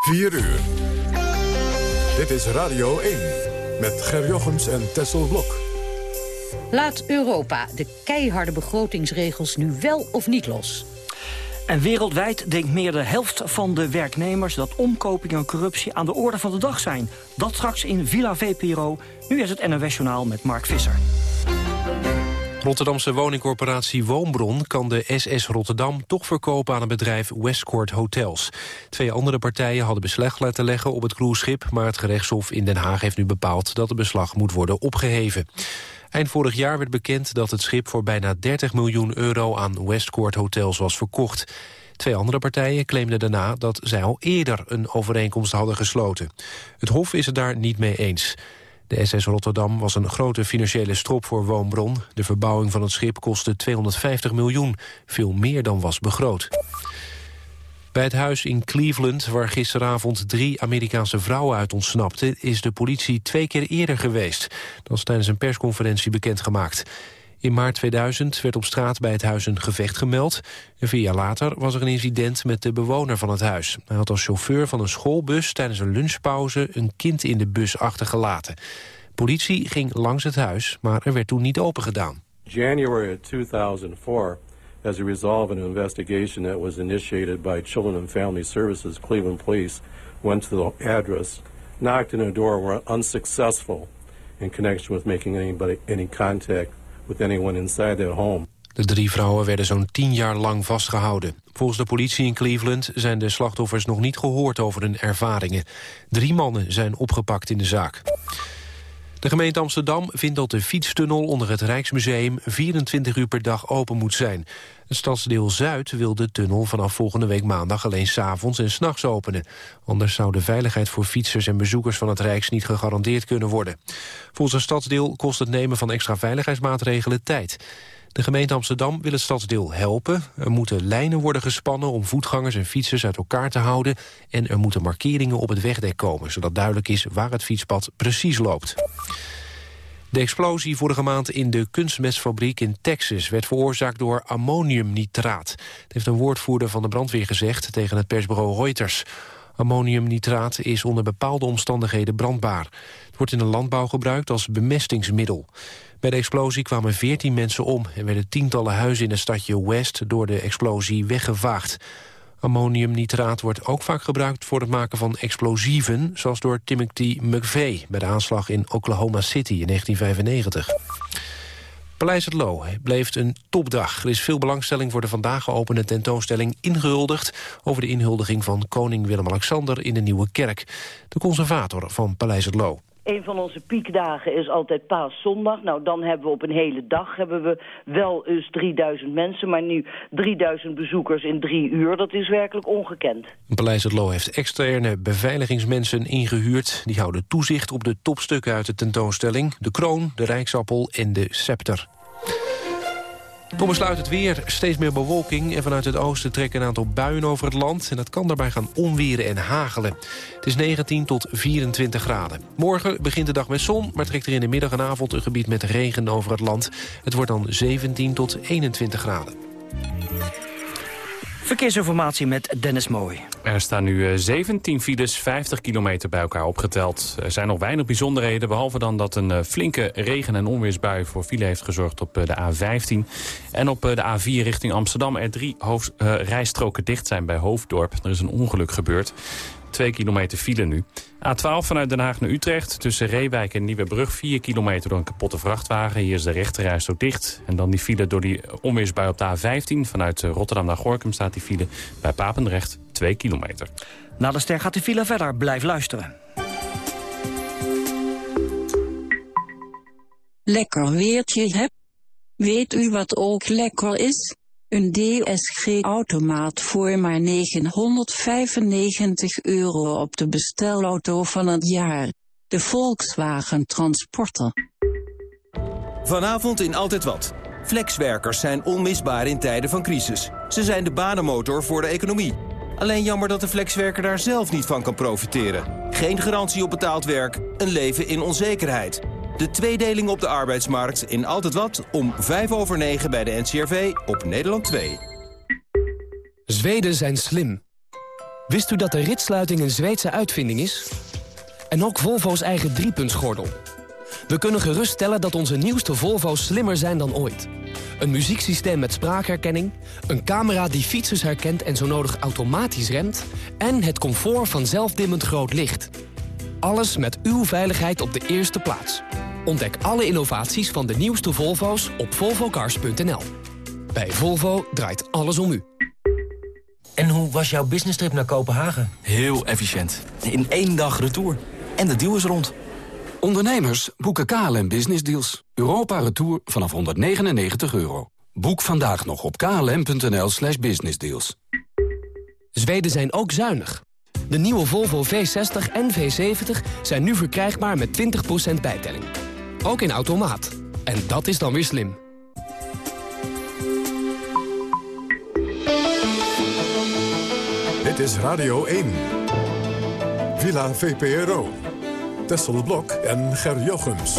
4 uur. Dit is Radio 1 met Ger Jochems en Tessel Blok. Laat Europa de keiharde begrotingsregels nu wel of niet los? En wereldwijd denkt meer de helft van de werknemers... dat omkoping en corruptie aan de orde van de dag zijn. Dat straks in Villa VPRO. Nu is het NOS Journaal met Mark Visser. Rotterdamse woningcorporatie Woonbron kan de SS Rotterdam toch verkopen aan het bedrijf Westcourt Hotels. Twee andere partijen hadden beslag laten leggen op het cruiseschip, maar het gerechtshof in Den Haag heeft nu bepaald dat het beslag moet worden opgeheven. Eind vorig jaar werd bekend dat het schip voor bijna 30 miljoen euro aan Westcourt Hotels was verkocht. Twee andere partijen claimden daarna dat zij al eerder een overeenkomst hadden gesloten. Het Hof is het daar niet mee eens. De SS Rotterdam was een grote financiële strop voor Woonbron. De verbouwing van het schip kostte 250 miljoen, veel meer dan was begroot. Bij het huis in Cleveland, waar gisteravond drie Amerikaanse vrouwen uit ontsnapten... is de politie twee keer eerder geweest. Dat was tijdens een persconferentie bekendgemaakt. In maart 2000 werd op straat bij het huis een gevecht gemeld. En vier jaar later was er een incident met de bewoner van het huis. Hij had als chauffeur van een schoolbus tijdens een lunchpauze... een kind in de bus achtergelaten. Politie ging langs het huis, maar er werd toen niet opengedaan. January 2004 as a result of an investigation that was initiated by Children and Family Services, Cleveland Police, went to the address, knocked on the door, were unsuccessful in connection with making anybody any contact with anyone inside their home. De drie vrouwen werden zo'n tien jaar lang vastgehouden. Volgens de politie in Cleveland zijn de slachtoffers nog niet gehoord over hun ervaringen. Drie mannen zijn opgepakt in de zaak. De gemeente Amsterdam vindt dat de fietstunnel onder het Rijksmuseum 24 uur per dag open moet zijn. Het stadsdeel Zuid wil de tunnel vanaf volgende week maandag alleen s'avonds en s'nachts openen. Anders zou de veiligheid voor fietsers en bezoekers van het Rijks niet gegarandeerd kunnen worden. Volgens het stadsdeel kost het nemen van extra veiligheidsmaatregelen tijd. De gemeente Amsterdam wil het stadsdeel helpen. Er moeten lijnen worden gespannen om voetgangers en fietsers uit elkaar te houden. En er moeten markeringen op het wegdek komen, zodat duidelijk is waar het fietspad precies loopt. De explosie vorige maand in de kunstmestfabriek in Texas... werd veroorzaakt door ammoniumnitraat. Dat heeft een woordvoerder van de brandweer gezegd... tegen het persbureau Reuters. Ammoniumnitraat is onder bepaalde omstandigheden brandbaar. Het wordt in de landbouw gebruikt als bemestingsmiddel. Bij de explosie kwamen 14 mensen om... en werden tientallen huizen in het stadje West door de explosie weggevaagd. Ammoniumnitraat wordt ook vaak gebruikt voor het maken van explosieven... zoals door Timothy McVeigh bij de aanslag in Oklahoma City in 1995. Paleis het Loo bleef een topdag. Er is veel belangstelling voor de vandaag geopende tentoonstelling Ingehuldigd... over de inhuldiging van koning Willem-Alexander in de Nieuwe Kerk. De conservator van Paleis het Loo. Een van onze piekdagen is altijd paaszondag. Nou, dan hebben we op een hele dag hebben we wel eens 3000 mensen... maar nu 3000 bezoekers in drie uur, dat is werkelijk ongekend. Paleis het Loo heeft externe beveiligingsmensen ingehuurd. Die houden toezicht op de topstukken uit de tentoonstelling. De kroon, de rijksappel en de scepter. Tot besluit het weer. Steeds meer bewolking en vanuit het oosten trekken een aantal buien over het land. En dat kan daarbij gaan onweren en hagelen. Het is 19 tot 24 graden. Morgen begint de dag met zon, maar trekt er in de middag en avond een gebied met regen over het land. Het wordt dan 17 tot 21 graden. Verkeersinformatie met Dennis Mooi. Er staan nu 17 eh, files, 50 kilometer bij elkaar opgeteld. Er zijn nog weinig bijzonderheden, behalve dan dat een eh, flinke regen- en onweersbui voor file heeft gezorgd op eh, de A15. En op de A4 richting Amsterdam er drie hoofd, rijstroken dicht zijn bij Hoofddorp. Er is een ongeluk gebeurd. 2 kilometer file nu. A12 vanuit Den Haag naar Utrecht. Tussen Reewijk en Nieuwebrug 4 kilometer door een kapotte vrachtwagen. Hier is de rechterreis zo dicht. En dan die file door die onweersbui op de A15. Vanuit Rotterdam naar Gorkum staat die file bij Papendrecht 2 kilometer. Na de ster gaat de file verder. Blijf luisteren. Lekker weertje heb. Weet u wat ook lekker is? Een DSG-automaat voor maar 995 euro op de bestelauto van het jaar. De Volkswagen Transporter. Vanavond in Altijd Wat. Flexwerkers zijn onmisbaar in tijden van crisis. Ze zijn de banenmotor voor de economie. Alleen jammer dat de flexwerker daar zelf niet van kan profiteren. Geen garantie op betaald werk, een leven in onzekerheid. De tweedeling op de arbeidsmarkt in Altijd Wat om 5 over 9 bij de NCRV op Nederland 2. Zweden zijn slim. Wist u dat de ritsluiting een Zweedse uitvinding is? En ook Volvo's eigen driepuntsgordel. We kunnen geruststellen dat onze nieuwste Volvo's slimmer zijn dan ooit. Een muzieksysteem met spraakherkenning, een camera die fietsers herkent en zo nodig automatisch remt... en het comfort van zelfdimmend groot licht. Alles met uw veiligheid op de eerste plaats. Ontdek alle innovaties van de nieuwste Volvo's op volvocars.nl. Bij Volvo draait alles om u. En hoe was jouw business trip naar Kopenhagen? Heel efficiënt. In één dag retour. En de deal is rond. Ondernemers boeken KLM Business Deals. Europa Retour vanaf 199 euro. Boek vandaag nog op klm.nl slash businessdeals. Zweden zijn ook zuinig. De nieuwe Volvo V60 en V70 zijn nu verkrijgbaar met 20% bijtelling. Ook in automaat. En dat is dan weer slim. Dit is Radio 1. Villa VPRO. Tessel Blok en Ger Jochems.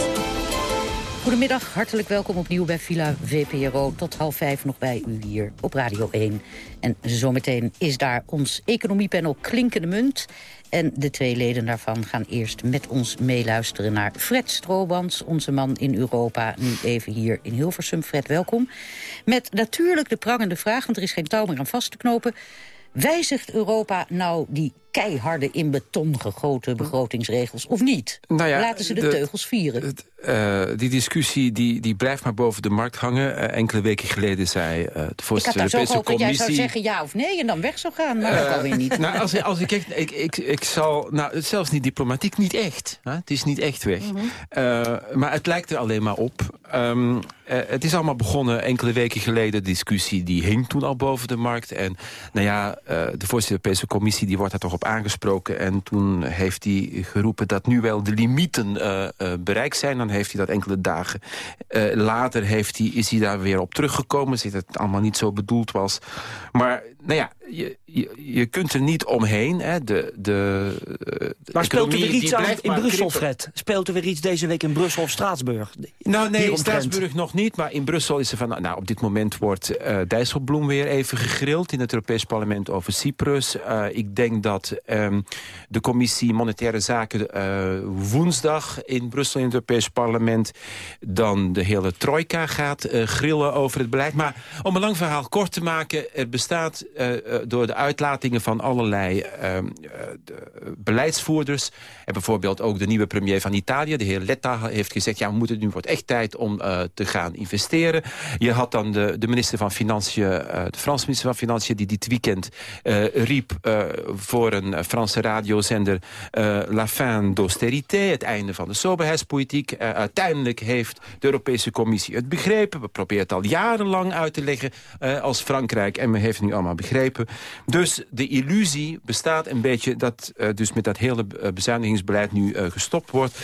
Goedemiddag, hartelijk welkom opnieuw bij Villa VPRO. Tot half vijf nog bij u hier op Radio 1. En zometeen is daar ons economiepanel Klinkende Munt. En de twee leden daarvan gaan eerst met ons meeluisteren naar Fred Stroobans, onze man in Europa, nu even hier in Hilversum. Fred, welkom. Met natuurlijk de prangende vraag, want er is geen touw meer aan vast te knopen. Wijzigt Europa nou die keiharde in beton gegoten begrotingsregels of niet? Nou ja, Laten ze de, teugels vieren. Uh, die discussie die, die blijft maar boven de markt hangen. Uh, enkele weken geleden zei uh, de voorzitter van de Europese Commissie... Ik had dat jij zou zeggen ja of nee en dan weg zou gaan, maar dat alweer niet. Nou, als, als ik, echt, ik, ik, ik zal, nou, zelfs niet diplomatiek, niet echt. Hè? Het is niet echt weg. Mm -hmm. maar het lijkt er alleen maar op. Um, het is allemaal begonnen enkele weken geleden. De discussie die hing toen al boven de markt. En nou ja, de voorzitter van de Europese Commissie die wordt daar toch op aangesproken. En toen heeft hij geroepen dat nu wel de limieten bereikt zijn. Dan heeft hij dat enkele dagen uh, later heeft hij, is hij daar weer op teruggekomen. Zit het allemaal niet zo bedoeld was. Maar nou ja, je, je, je kunt er niet omheen. Hè. De, de, de maar speelt er weer iets aan in Brussel, Fred? Speelt er weer iets deze week in Brussel of Straatsburg? Nou nee, in Straatsburg nog niet. Maar in Brussel is er van... Nou, op dit moment wordt uh, Dijsselbloem weer even gegrild... in het Europees Parlement over Cyprus. Uh, ik denk dat um, de commissie Monetaire Zaken... Uh, woensdag in Brussel in het Europees Parlement... dan de hele trojka gaat grillen over het beleid. Maar om een lang verhaal kort te maken... er bestaat door de uitlatingen van allerlei uh, beleidsvoerders. En bijvoorbeeld ook de nieuwe premier van Italië, de heer Letta, heeft gezegd... ja, we moeten nu wordt echt tijd om te gaan investeren. Je had dan de, de minister van Financiën, de Franse minister van Financiën... die dit weekend riep voor een Franse radiozender... la fin d'austérité, het einde van de soberheidspolitiek. uiteindelijk heeft de Europese Commissie het begrepen. We proberen het al jarenlang uit te leggen als Frankrijk. En men heeft nu allemaal begrepen. Dus de illusie bestaat een beetje dat uh, dus met dat hele bezuinigingsbeleid nu uh, gestopt wordt.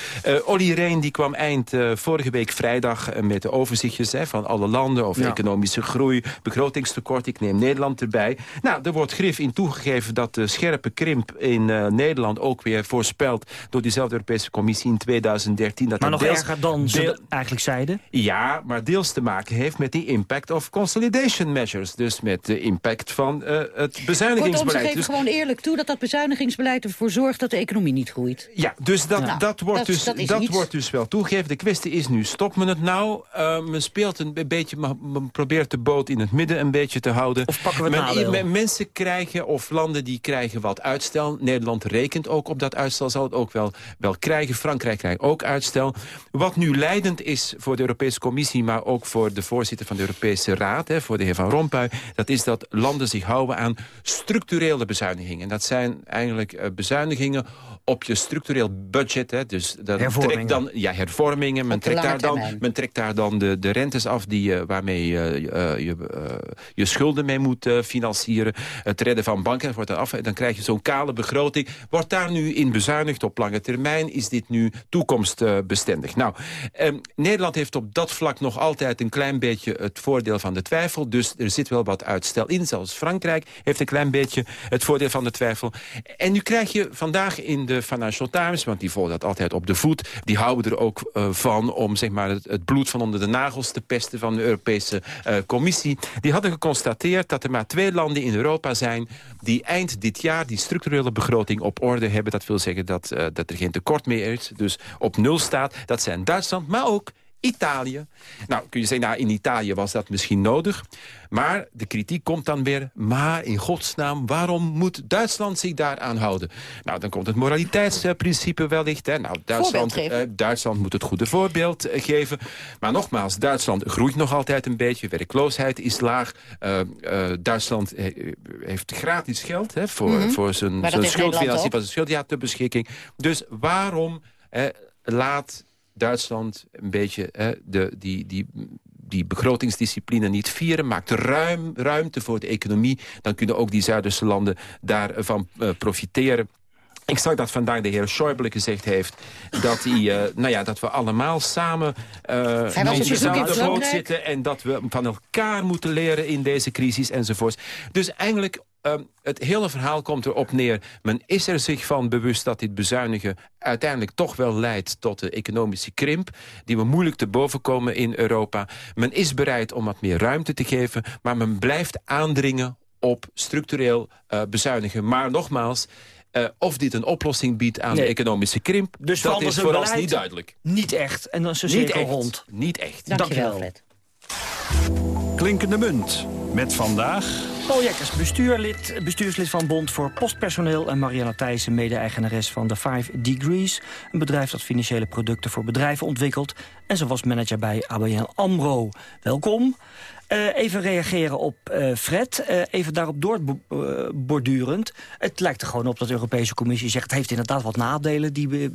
Olly Reen die kwam eind vorige week vrijdag met de overzichtjes hè, van alle landen over ja. economische groei, begrotingstekort. Ik neem Nederland erbij. Nou, er wordt grif in toegegeven dat de scherpe krimp in Nederland ook weer voorspeld door diezelfde Europese Commissie in 2013. Dat maar nog deels, erger dan ze deel, eigenlijk zeiden? Ja, maar deels te maken heeft met die impact of consolidation measures. Dus met de impact van uh, het bezuinigingsbeleid. Kortom, ze geven dus, gewoon eerlijk toe dat dat bezuinigingsbeleid ervoor zorgt dat de economie niet groeit. Ja, dus dat, nou, dat, wordt, dat, dus, dat, dat wordt dus wel toegegeven. De kwestie is nu, stopt men het nou? Uh, men speelt een beetje, men probeert de boot in het midden een beetje te houden. Of pakken we het men, Mensen krijgen, of landen die krijgen wat uitstel. Nederland rekent ook op dat uitstel, zal het ook wel, wel krijgen. Frankrijk krijgt ook uitstel. Wat nu leidend is voor de Europese Commissie, maar ook voor de voorzitter van de Europese Raad, hè, voor de heer Van Rompuy, dat is dat landen zich houden aan structurele bezuinigingen. Dat zijn eigenlijk uh, bezuinigingen op je structureel budget. Hè, dus dat hervormingen. dan, ja, hervormingen. Men trekt, daar dan, men trekt daar dan de, de rentes af die, uh, waarmee uh, uh, je je schulden mee moet financieren. Het redden van banken wordt er af. Dan krijg je zo'n kale begroting. Wordt daar nu in bezuinigd op lange termijn? Is dit nu toekomstbestendig? Nou, ehm, Nederland heeft op dat vlak nog altijd een klein beetje het voordeel van de twijfel. Dus er zit wel wat uitstel in. Zelfs Frankrijk heeft een klein beetje het voordeel van de twijfel. En nu krijg je vandaag in de Financial Times... want die volgen dat altijd op de voet... die houden er ook uh, van om zeg maar, het, bloed van onder de nagels te pesten... van de Europese uh, Commissie. Die hadden geconstateerd dat er maar twee landen in Europa zijn... die eind dit jaar die structurele begroting op orde hebben. Dat wil zeggen dat, uh, dat er geen tekort meer is, dus op nul staat. Dat zijn Duitsland, maar ook Italië. Nou, kun je zeggen, nou, in Italië was dat misschien nodig. Maar de kritiek komt dan weer... maar in godsnaam, waarom moet Duitsland zich daaraan houden? Nou, dan komt het moraliteitsprincipe wellicht. Hè. Nou, Duitsland, uh, Duitsland moet het goede voorbeeld uh, geven. Maar nogmaals, Duitsland groeit nog altijd een beetje. Werkloosheid is laag. Uh, Duitsland heeft gratis geld hè, voor, mm -hmm. voor zijn, zijn schuldfinanciering van zijn schuld ja, ter beschikking. Dus waarom laat Duitsland een beetje hè, de, die, die, die begrotingsdiscipline niet vieren. Maakt ruim, ruimte voor de economie. Dan kunnen ook die Zuiderse landen daarvan uh, profiteren. Ik zag dat vandaag de heer Schäuble gezegd heeft... dat, hij, uh, nou ja, dat we allemaal samen uh, op dezelfde boot zitten... en dat we van elkaar moeten leren in deze crisis enzovoorts. Dus eigenlijk Um, het hele verhaal komt erop neer. Men is er zich van bewust dat dit bezuinigen uiteindelijk toch wel leidt tot de economische krimp... die we moeilijk te boven komen in Europa. Men is bereid om wat meer ruimte te geven... maar men blijft aandringen op structureel uh, bezuinigen. Maar nogmaals... Uh, of dit een oplossing biedt aan nee. de economische krimp, dus dat is vooral niet duidelijk. Niet echt. En dan is een niet echt. rond. Niet echt. Dankjewel, Fred. Klinkende munt. Met vandaag... Paul Jekkers, bestuurlid, bestuurslid van Bond voor Postpersoneel... en Marianne Thijssen, mede-eigenares van The Five Degrees... een bedrijf dat financiële producten voor bedrijven ontwikkelt. En ze was manager bij ABN AMRO. Welkom. Uh, even reageren op uh, Fred. Uh, even daarop doorbordurend. Het lijkt er gewoon op dat de Europese Commissie zegt... het heeft inderdaad wat nadelen, die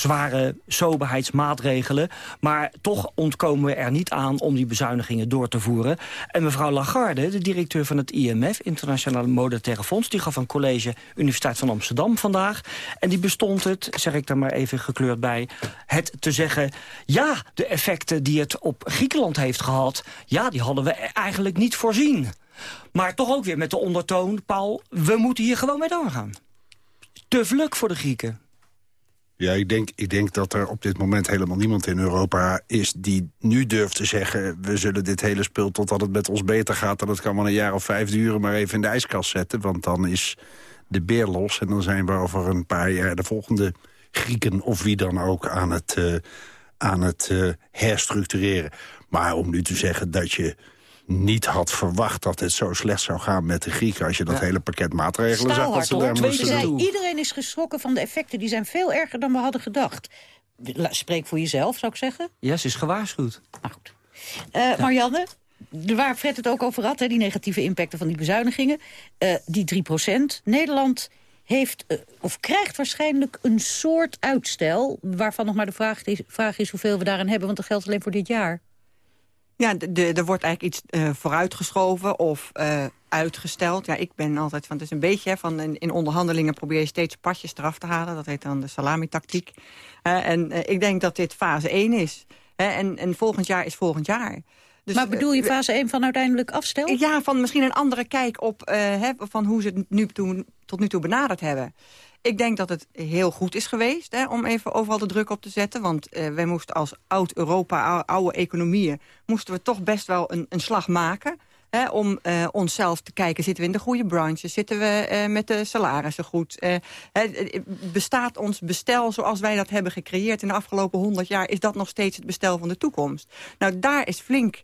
zware soberheidsmaatregelen. Maar toch ontkomen we er niet aan om die bezuinigingen door te voeren. En mevrouw Lagarde, de directeur van het IMF, Internationale Monetaire Fonds... die gaf een college Universiteit van Amsterdam vandaag. En die bestond het, zeg ik daar maar even gekleurd bij... het te zeggen, ja, de effecten die het op Griekenland heeft gehad... ja, die hadden we eigenlijk niet voorzien. Maar toch ook weer met de ondertoon, Paul, we moeten hier gewoon mee doorgaan. Te vluk voor de Grieken. Ja, ik denk, ik denk dat er op dit moment helemaal niemand in Europa is... die nu durft te zeggen... we zullen dit hele spul totdat het met ons beter gaat... en dat kan wel een jaar of vijf duren, maar even in de ijskast zetten. Want dan is de beer los en dan zijn we over een paar jaar... de volgende Grieken of wie dan ook aan het, uh, aan het uh, herstructureren. Maar om nu te zeggen dat je niet had verwacht dat het zo slecht zou gaan met de Grieken... als je dat ja. hele pakket maatregelen zag. Dat ze daar moesten zei, iedereen is geschrokken van de effecten. Die zijn veel erger dan we hadden gedacht. Spreek voor jezelf, zou ik zeggen. Ja, ze is gewaarschuwd. Nou goed. Uh, Marianne, waar Fred het ook over had, hè, die negatieve impacten van die bezuinigingen. Uh, die 3 procent. Nederland heeft, uh, of krijgt waarschijnlijk een soort uitstel... waarvan nog maar de vraag is, vraag is hoeveel we daarin hebben... want dat geldt alleen voor dit jaar. Ja, er wordt eigenlijk iets uh, vooruitgeschoven of uh, uitgesteld. Ja, ik ben altijd van, het is een beetje hè, van in, in, onderhandelingen probeer je steeds pasjes eraf te halen. Dat heet dan de salami-tactiek. Uh, en ik denk dat dit fase 1 is. en, en volgend jaar is volgend jaar. Dus, maar bedoel je fase 1 van uiteindelijk afstel? Ja, van misschien een andere kijk op hè, van hoe ze het nu toe, tot nu toe benaderd hebben. Ik denk dat het heel goed is geweest hè, om even overal de druk op te zetten. Want uh, wij moesten als oud-Europa, oude economieën... moesten we toch best wel een, een slag maken... Om uh, onszelf te kijken, zitten we in de goede branches? Zitten we uh, met de salarissen goed? Uh, bestaat ons bestel zoals wij dat hebben gecreëerd in de afgelopen honderd jaar... is dat nog steeds het bestel van de toekomst? Nou, daar is flink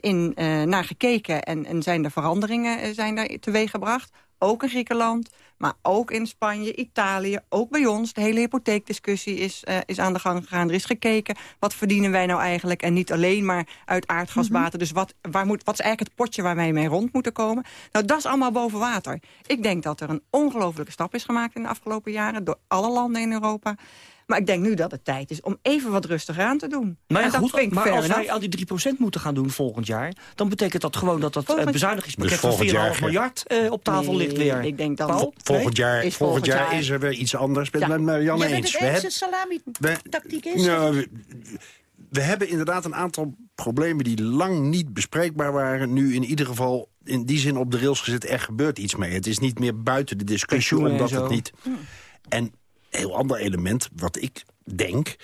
in naar gekeken en, en zijn er veranderingen zijn daar teweeggebracht. Ook in Griekenland, maar ook in Spanje, Italië, ook bij ons. De hele hypotheekdiscussie is, uh, is aan de gang gegaan. Er is gekeken, wat verdienen wij nou eigenlijk? En niet alleen maar uit aardgasbaten. Mm -hmm. Dus wat, waar moet, wat is eigenlijk het potje waar wij mee rond moeten komen? Nou, dat is allemaal boven water. Ik denk dat er een ongelofelijke stap is gemaakt in de afgelopen jaren... door alle landen in Europa. Maar ik denk nu dat het tijd is om even wat rustiger aan te doen. Maar, ja, goed, maar als wij al die 3% moeten gaan doen volgend jaar... dan betekent dat gewoon dat dat volgend... bezuinigingspakket dus van 4,5 miljard uh, op tafel nee, ligt weer. Ik denk dat Paul? volgend, jaar, is volgend, volgend jaar, jaar, is er weer iets anders. Ik ben ja. met Jan ja, eens. We hebben salami-tactiek is? Nou, we, we hebben inderdaad een aantal problemen die lang niet bespreekbaar waren... nu in ieder geval in die zin op de rails gezet. Er gebeurt iets mee. Het is niet meer buiten de discussie, en omdat het niet... En een heel ander element, wat ik denk...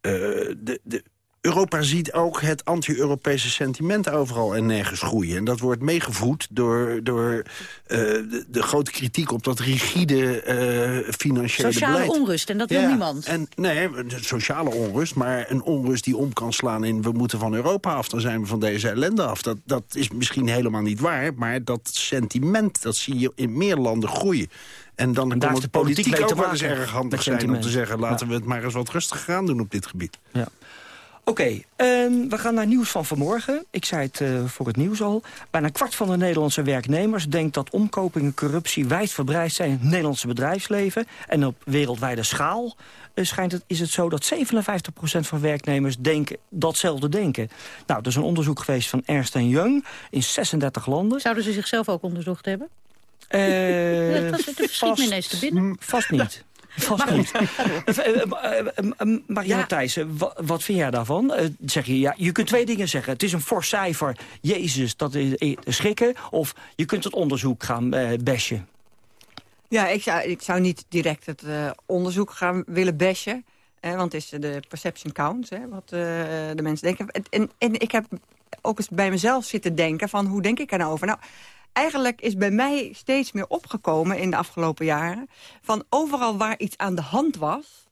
eh, de, de, Europa ziet ook het anti-Europese sentiment overal en nergens groeien. En dat wordt meegevoed door, door eh, de, de grote kritiek op dat rigide eh, financiële Sociale beleid. onrust, en dat wil niemand. En, nee, sociale onrust, maar een onrust die om kan slaan in... we moeten van Europa af, dan zijn we van deze ellende af. Dat, dat is misschien helemaal niet waar, maar dat sentiment... dat zie je in meer landen groeien. En dan het de politiek ook wel eens erg handig zijn om te zeggen... laten Ja. we het maar eens wat rustiger gaan doen op dit gebied. Ja. Oké, ehm, we gaan naar nieuws van vanmorgen. Ik zei het eh, voor het nieuws al. Bijna een kwart van de Nederlandse werknemers denkt dat omkoping en corruptie wijdverbreid zijn in het Nederlandse bedrijfsleven. En op wereldwijde schaal eh, schijnt het, is het zo dat 57% van werknemers denken, datzelfde denken. Nou, er is een onderzoek geweest van Ernst Young in 36 landen. Zouden ze zichzelf ook onderzocht hebben? Eh, dat dat schiet me ineens te binnen. Vast niet. Vast Maar niet. goed, ga door. Marianne Ja. Thijssen, wa- wat vind jij daarvan? Eh, zeg je, ja, je kunt twee dingen zeggen. Het is een fors cijfer. Jezus, dat is eh, schrikken. Of je kunt het onderzoek gaan eh bashen. Ja, ik zou, ik zou niet direct het eh, onderzoek gaan willen bashen. eh, want het is de perception counts, hè, wat eh, de mensen denken. En, en, en ik heb ook eens bij mezelf zitten denken van hoe denk ik er nou over? Nou, eigenlijk is bij mij steeds meer opgekomen in de afgelopen jaren... van overal waar iets aan de hand was...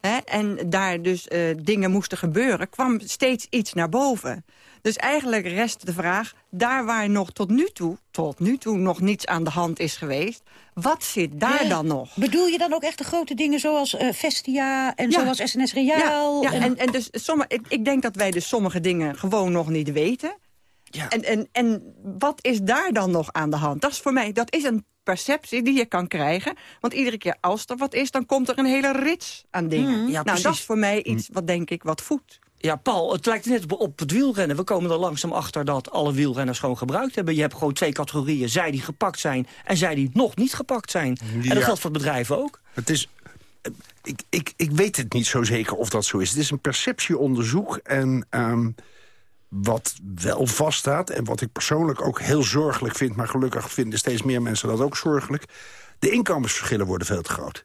Hè, en daar dus eh, dingen moesten gebeuren, kwam steeds iets naar boven. Dus eigenlijk rest de vraag, daar waar nog tot nu toe... tot nu toe nog niets aan de hand is geweest... wat zit daar Ja. dan nog? Bedoel je dan ook echt de grote dingen zoals eh, Vestia en Ja. zoals SNS Reaal? Ja, ja, en, en dus sommige, ik, ik denk dat wij dus sommige dingen gewoon nog niet weten. En, en, en wat is daar dan nog aan de hand? Dat is voor mij, dat is een perceptie die je kan krijgen. Want iedere keer als er wat is, dan komt er een hele rits aan dingen. Mhm. Ja, nou, dat is voor mij iets wat denk ik wat voedt. Ja, Paul, het lijkt net op, op het wielrennen. We komen er langzaam achter dat alle wielrenners gewoon gebruikt hebben. Je hebt gewoon twee categorieën. Zij die gepakt zijn en zij die nog niet gepakt zijn. En Ja. dat geldt voor bedrijven ook. Het is... Ik, ik, ik weet het niet zo zeker of dat zo is. Het is een perceptieonderzoek en... ehm, wat wel vaststaat en wat ik persoonlijk ook heel zorgelijk vind... maar gelukkig vinden steeds meer mensen dat ook zorgelijk... de inkomensverschillen worden veel te groot.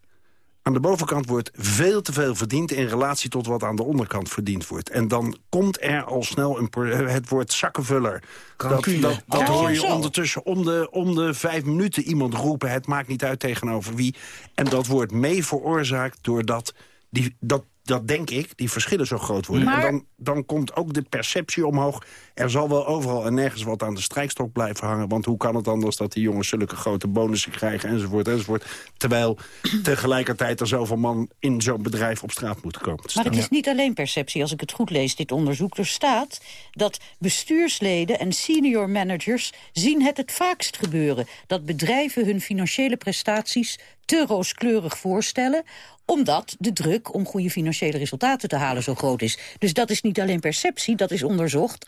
Aan de bovenkant wordt veel te veel verdiend... in relatie tot wat aan de onderkant verdiend wordt. En dan komt er al snel een, pro- het woord zakkenvuller. Dat, Rancune. dat, dat hoor je ondertussen om de, om de vijf minuten iemand roepen. Het maakt niet uit tegenover wie. En dat wordt mee veroorzaakt doordat... Die, dat, dat denk ik, die verschillen zo groot worden. Maar- En dan, dan komt ook de perceptie omhoog. Er zal wel overal en nergens wat aan de strijkstok blijven hangen. Want hoe kan het anders dat die jongens zulke grote bonussen krijgen enzovoort enzovoort. Terwijl tegelijkertijd er zoveel man in zo'n bedrijf op straat moeten komen. Maar het is niet alleen perceptie, als ik het goed lees, dit onderzoek. Er staat dat bestuursleden en senior managers zien het het vaakst gebeuren. Dat bedrijven hun financiële prestaties te rooskleurig voorstellen omdat de druk om goede financiële resultaten te halen zo groot is. Dus dat is niet alleen perceptie, dat is onderzocht.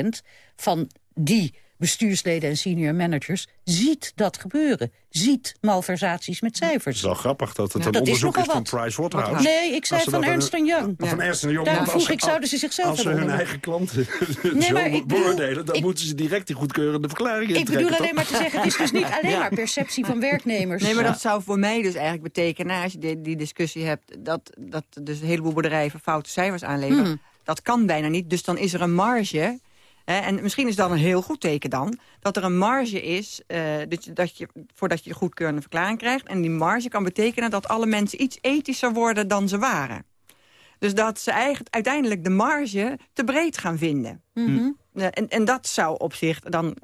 38% van die bestuursleden en senior managers ziet dat gebeuren. Ziet malversaties met cijfers. Het is wel grappig dat het Ja, een dat is onderzoek is, nogal van wat. Pricewaterhouse. Nee, ik zei van Ernst een- Young. Van Ernst Young. Als vroeg ik, ze- zouden ze zichzelf Als ze hun eigen klanten Nee, zo maar ik bedoel- beoordelen... dan ik- moeten ze direct die goedkeurende verklaring Ik bedoel alleen maar te zeggen, het is dus niet alleen maar perceptie van werknemers. Nee, maar dat zou voor mij dus eigenlijk betekenen... als je die, die discussie hebt, dat, dat dus een heleboel bedrijven foute cijfers aanleveren. Hmm. Dat kan bijna niet, dus dan is er een marge... En misschien is dat een heel goed teken dan... dat er een marge is eh, dat je, dat je, voordat je de goedkeurende verklaring krijgt. En die marge kan betekenen dat alle mensen iets ethischer worden dan ze waren. Dus dat ze eigenlijk uiteindelijk de marge te breed gaan vinden. Mhm. Eh, en, en dat zou op zich, dan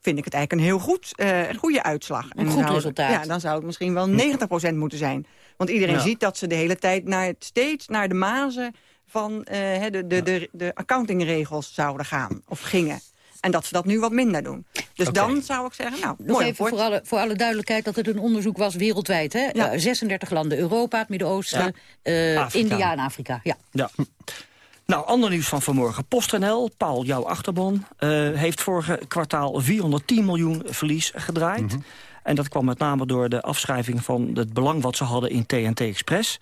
vind ik het eigenlijk een heel goed, een goede uitslag. Een En goed zou- resultaat. Ja, dan zou het misschien wel 90% moeten zijn. Want iedereen Ja. ziet dat ze de hele tijd naar, steeds naar de mazen van eh, hè, de, de, de, de accountingregels zouden gaan. Of gingen. En dat ze dat nu wat minder doen. Dus dan zou ik zeggen, nou, Nog mooi even voor alle, voor alle duidelijkheid dat het een onderzoek was wereldwijd. Hè? Ja. Eh, 36 landen, Europa, het Midden-Oosten, eh. India en Afrika. Ja. Ja. Nou, ander nieuws van vanmorgen. PostNL, Paul, jouw achterban, eh, heeft vorige kwartaal 410 miljoen verlies gedraaid. En dat kwam met name door de afschrijving van het belang wat ze hadden in TNT Express.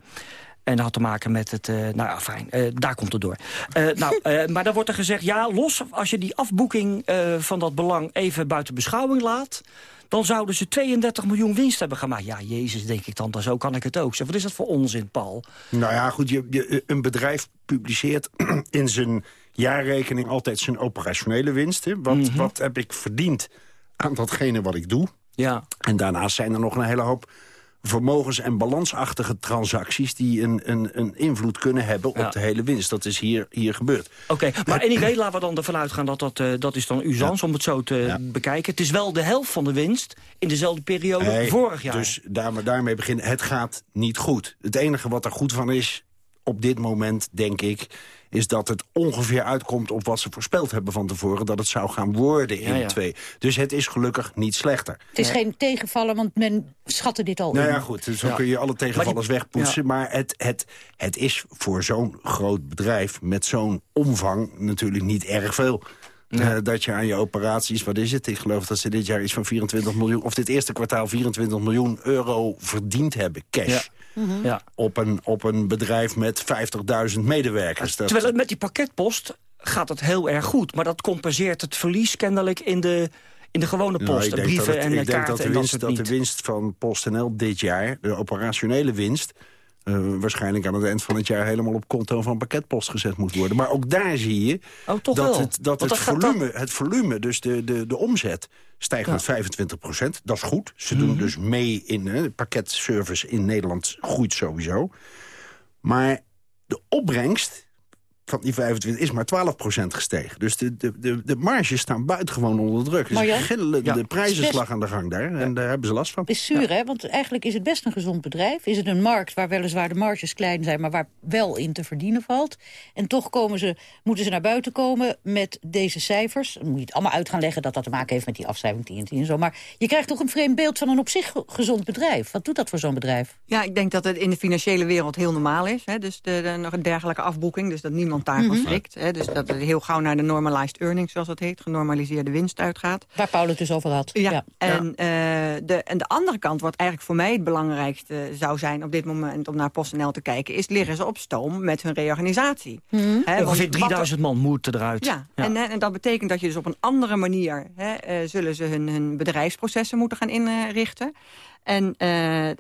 En dat had te maken met het... nou ja, fijn, daar komt het door. nou, maar dan wordt er gezegd, ja, los als je die afboeking van dat belang even buiten beschouwing laat dan zouden ze 32 miljoen winst hebben gemaakt. Ja, jezus, denk ik dan, dan zo kan ik het ook. Zeg, wat is dat voor onzin, Paul? Nou ja, goed, je, je, een bedrijf publiceert in zijn jaarrekening altijd zijn operationele winsten. Wat, mhm. wat heb ik verdiend aan datgene wat ik doe? Ja. En daarnaast zijn er nog een hele hoop vermogens- en balansachtige transacties... die een, een, een invloed kunnen hebben op de hele winst. Dat is hier, hier gebeurd. Oké, maar anyway, laten we dan ervan uitgaan dat dat, uh, dat is dan usans... om het zo te bekijken. Het is wel de helft van de winst in dezelfde periode vorig jaar. Dus daar, daarmee beginnen. Het gaat niet goed. Het enige wat er goed van is op dit moment, denk ik is dat het ongeveer uitkomt op wat ze voorspeld hebben van tevoren... dat het zou gaan worden in ja, twee. Dus het is gelukkig niet slechter. Het is geen tegenvallen, want men schatte dit al Nou in. ja, goed, dus dan kun je alle tegenvallers wegpoetsen. Maar het, het, het is voor zo'n groot bedrijf met zo'n omvang natuurlijk niet erg veel... Uh, dat je aan je operaties, wat is het? Ik geloof dat ze dit jaar iets van 24 miljoen... of dit eerste kwartaal 24 miljoen euro verdiend hebben, cash. Mhm. ja. op, een, op een bedrijf met 50.000 medewerkers. Dat... Terwijl met die pakketpost gaat het heel erg goed. Maar dat compenseert het verlies kennelijk in de, in de gewone nou, post. brieven en ik denk dat de, winst, dat, de winst van PostNL dit jaar, de operationele winst... Uh, waarschijnlijk aan het eind van het jaar helemaal op konto van pakketpost gezet moet worden. Maar ook daar zie je oh, dat, het, dat het, volume, het volume, dus de, de, de omzet, stijgt met 25 procent. Dat is goed. Ze doen mhm. dus mee in de pakketservice in Nederland groeit sowieso. Maar de opbrengst van die 25 is maar 12% gestegen. Dus de, de, de, de marges staan buitengewoon onder druk. Dus de ja. prijzenslag aan de gang daar. En daar hebben ze last van. is zuur, hè? Want eigenlijk is het best een gezond bedrijf. Is het een markt waar weliswaar de marges klein zijn... maar waar wel in te verdienen valt. En toch komen ze, moeten ze naar buiten komen met deze cijfers. Dan moet je het allemaal uit gaan leggen dat dat te maken heeft... met die afschrijving 10 en 10 en zo. Maar je krijgt toch een vreemd beeld van een op zich gezond bedrijf. Wat doet dat voor zo'n bedrijf? Ja, ik denk dat het in de financiële wereld heel normaal is. Hè? Dus de, de, nog een dergelijke afboeking. Dus dat niemand daarvan mm -hmm. Hè, dus dat het heel gauw naar de normalized earnings, zoals dat heet, genormaliseerde winst uitgaat. Waar Paul het dus over had. Ja, En, uh, de, en de andere kant, wat eigenlijk voor mij het belangrijkste zou zijn op dit moment om naar PostNL te kijken, is liggen ze op stoom met hun reorganisatie. Mm Ongeveer 3000 man moeten eruit. Ja, En, en, dat betekent dat je dus op een andere manier hè, uh, zullen ze hun, hun bedrijfsprocessen moeten gaan inrichten. En uh,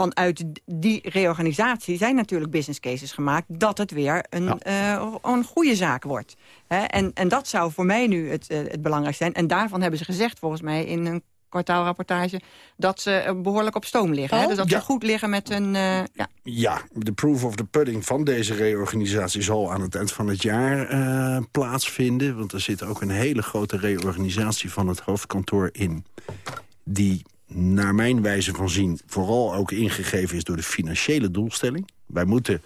vanuit die reorganisatie zijn natuurlijk business cases gemaakt... dat het weer een, uh, een goede zaak wordt. en, en dat zou voor mij nu het, uh, het belangrijkste zijn. En daarvan hebben ze gezegd volgens mij in een kwartaalrapportage... dat ze eh, behoorlijk op stoom liggen. Oh, Dus dat ze goed liggen met een... Uh, ja. ja, de proof of the pudding van deze reorganisatie... zal aan het eind van het jaar uh, plaatsvinden. Want er zit ook een hele grote reorganisatie van het hoofdkantoor in... die naar mijn wijze van zien vooral ook ingegeven is door de financiële doelstelling. Wij moeten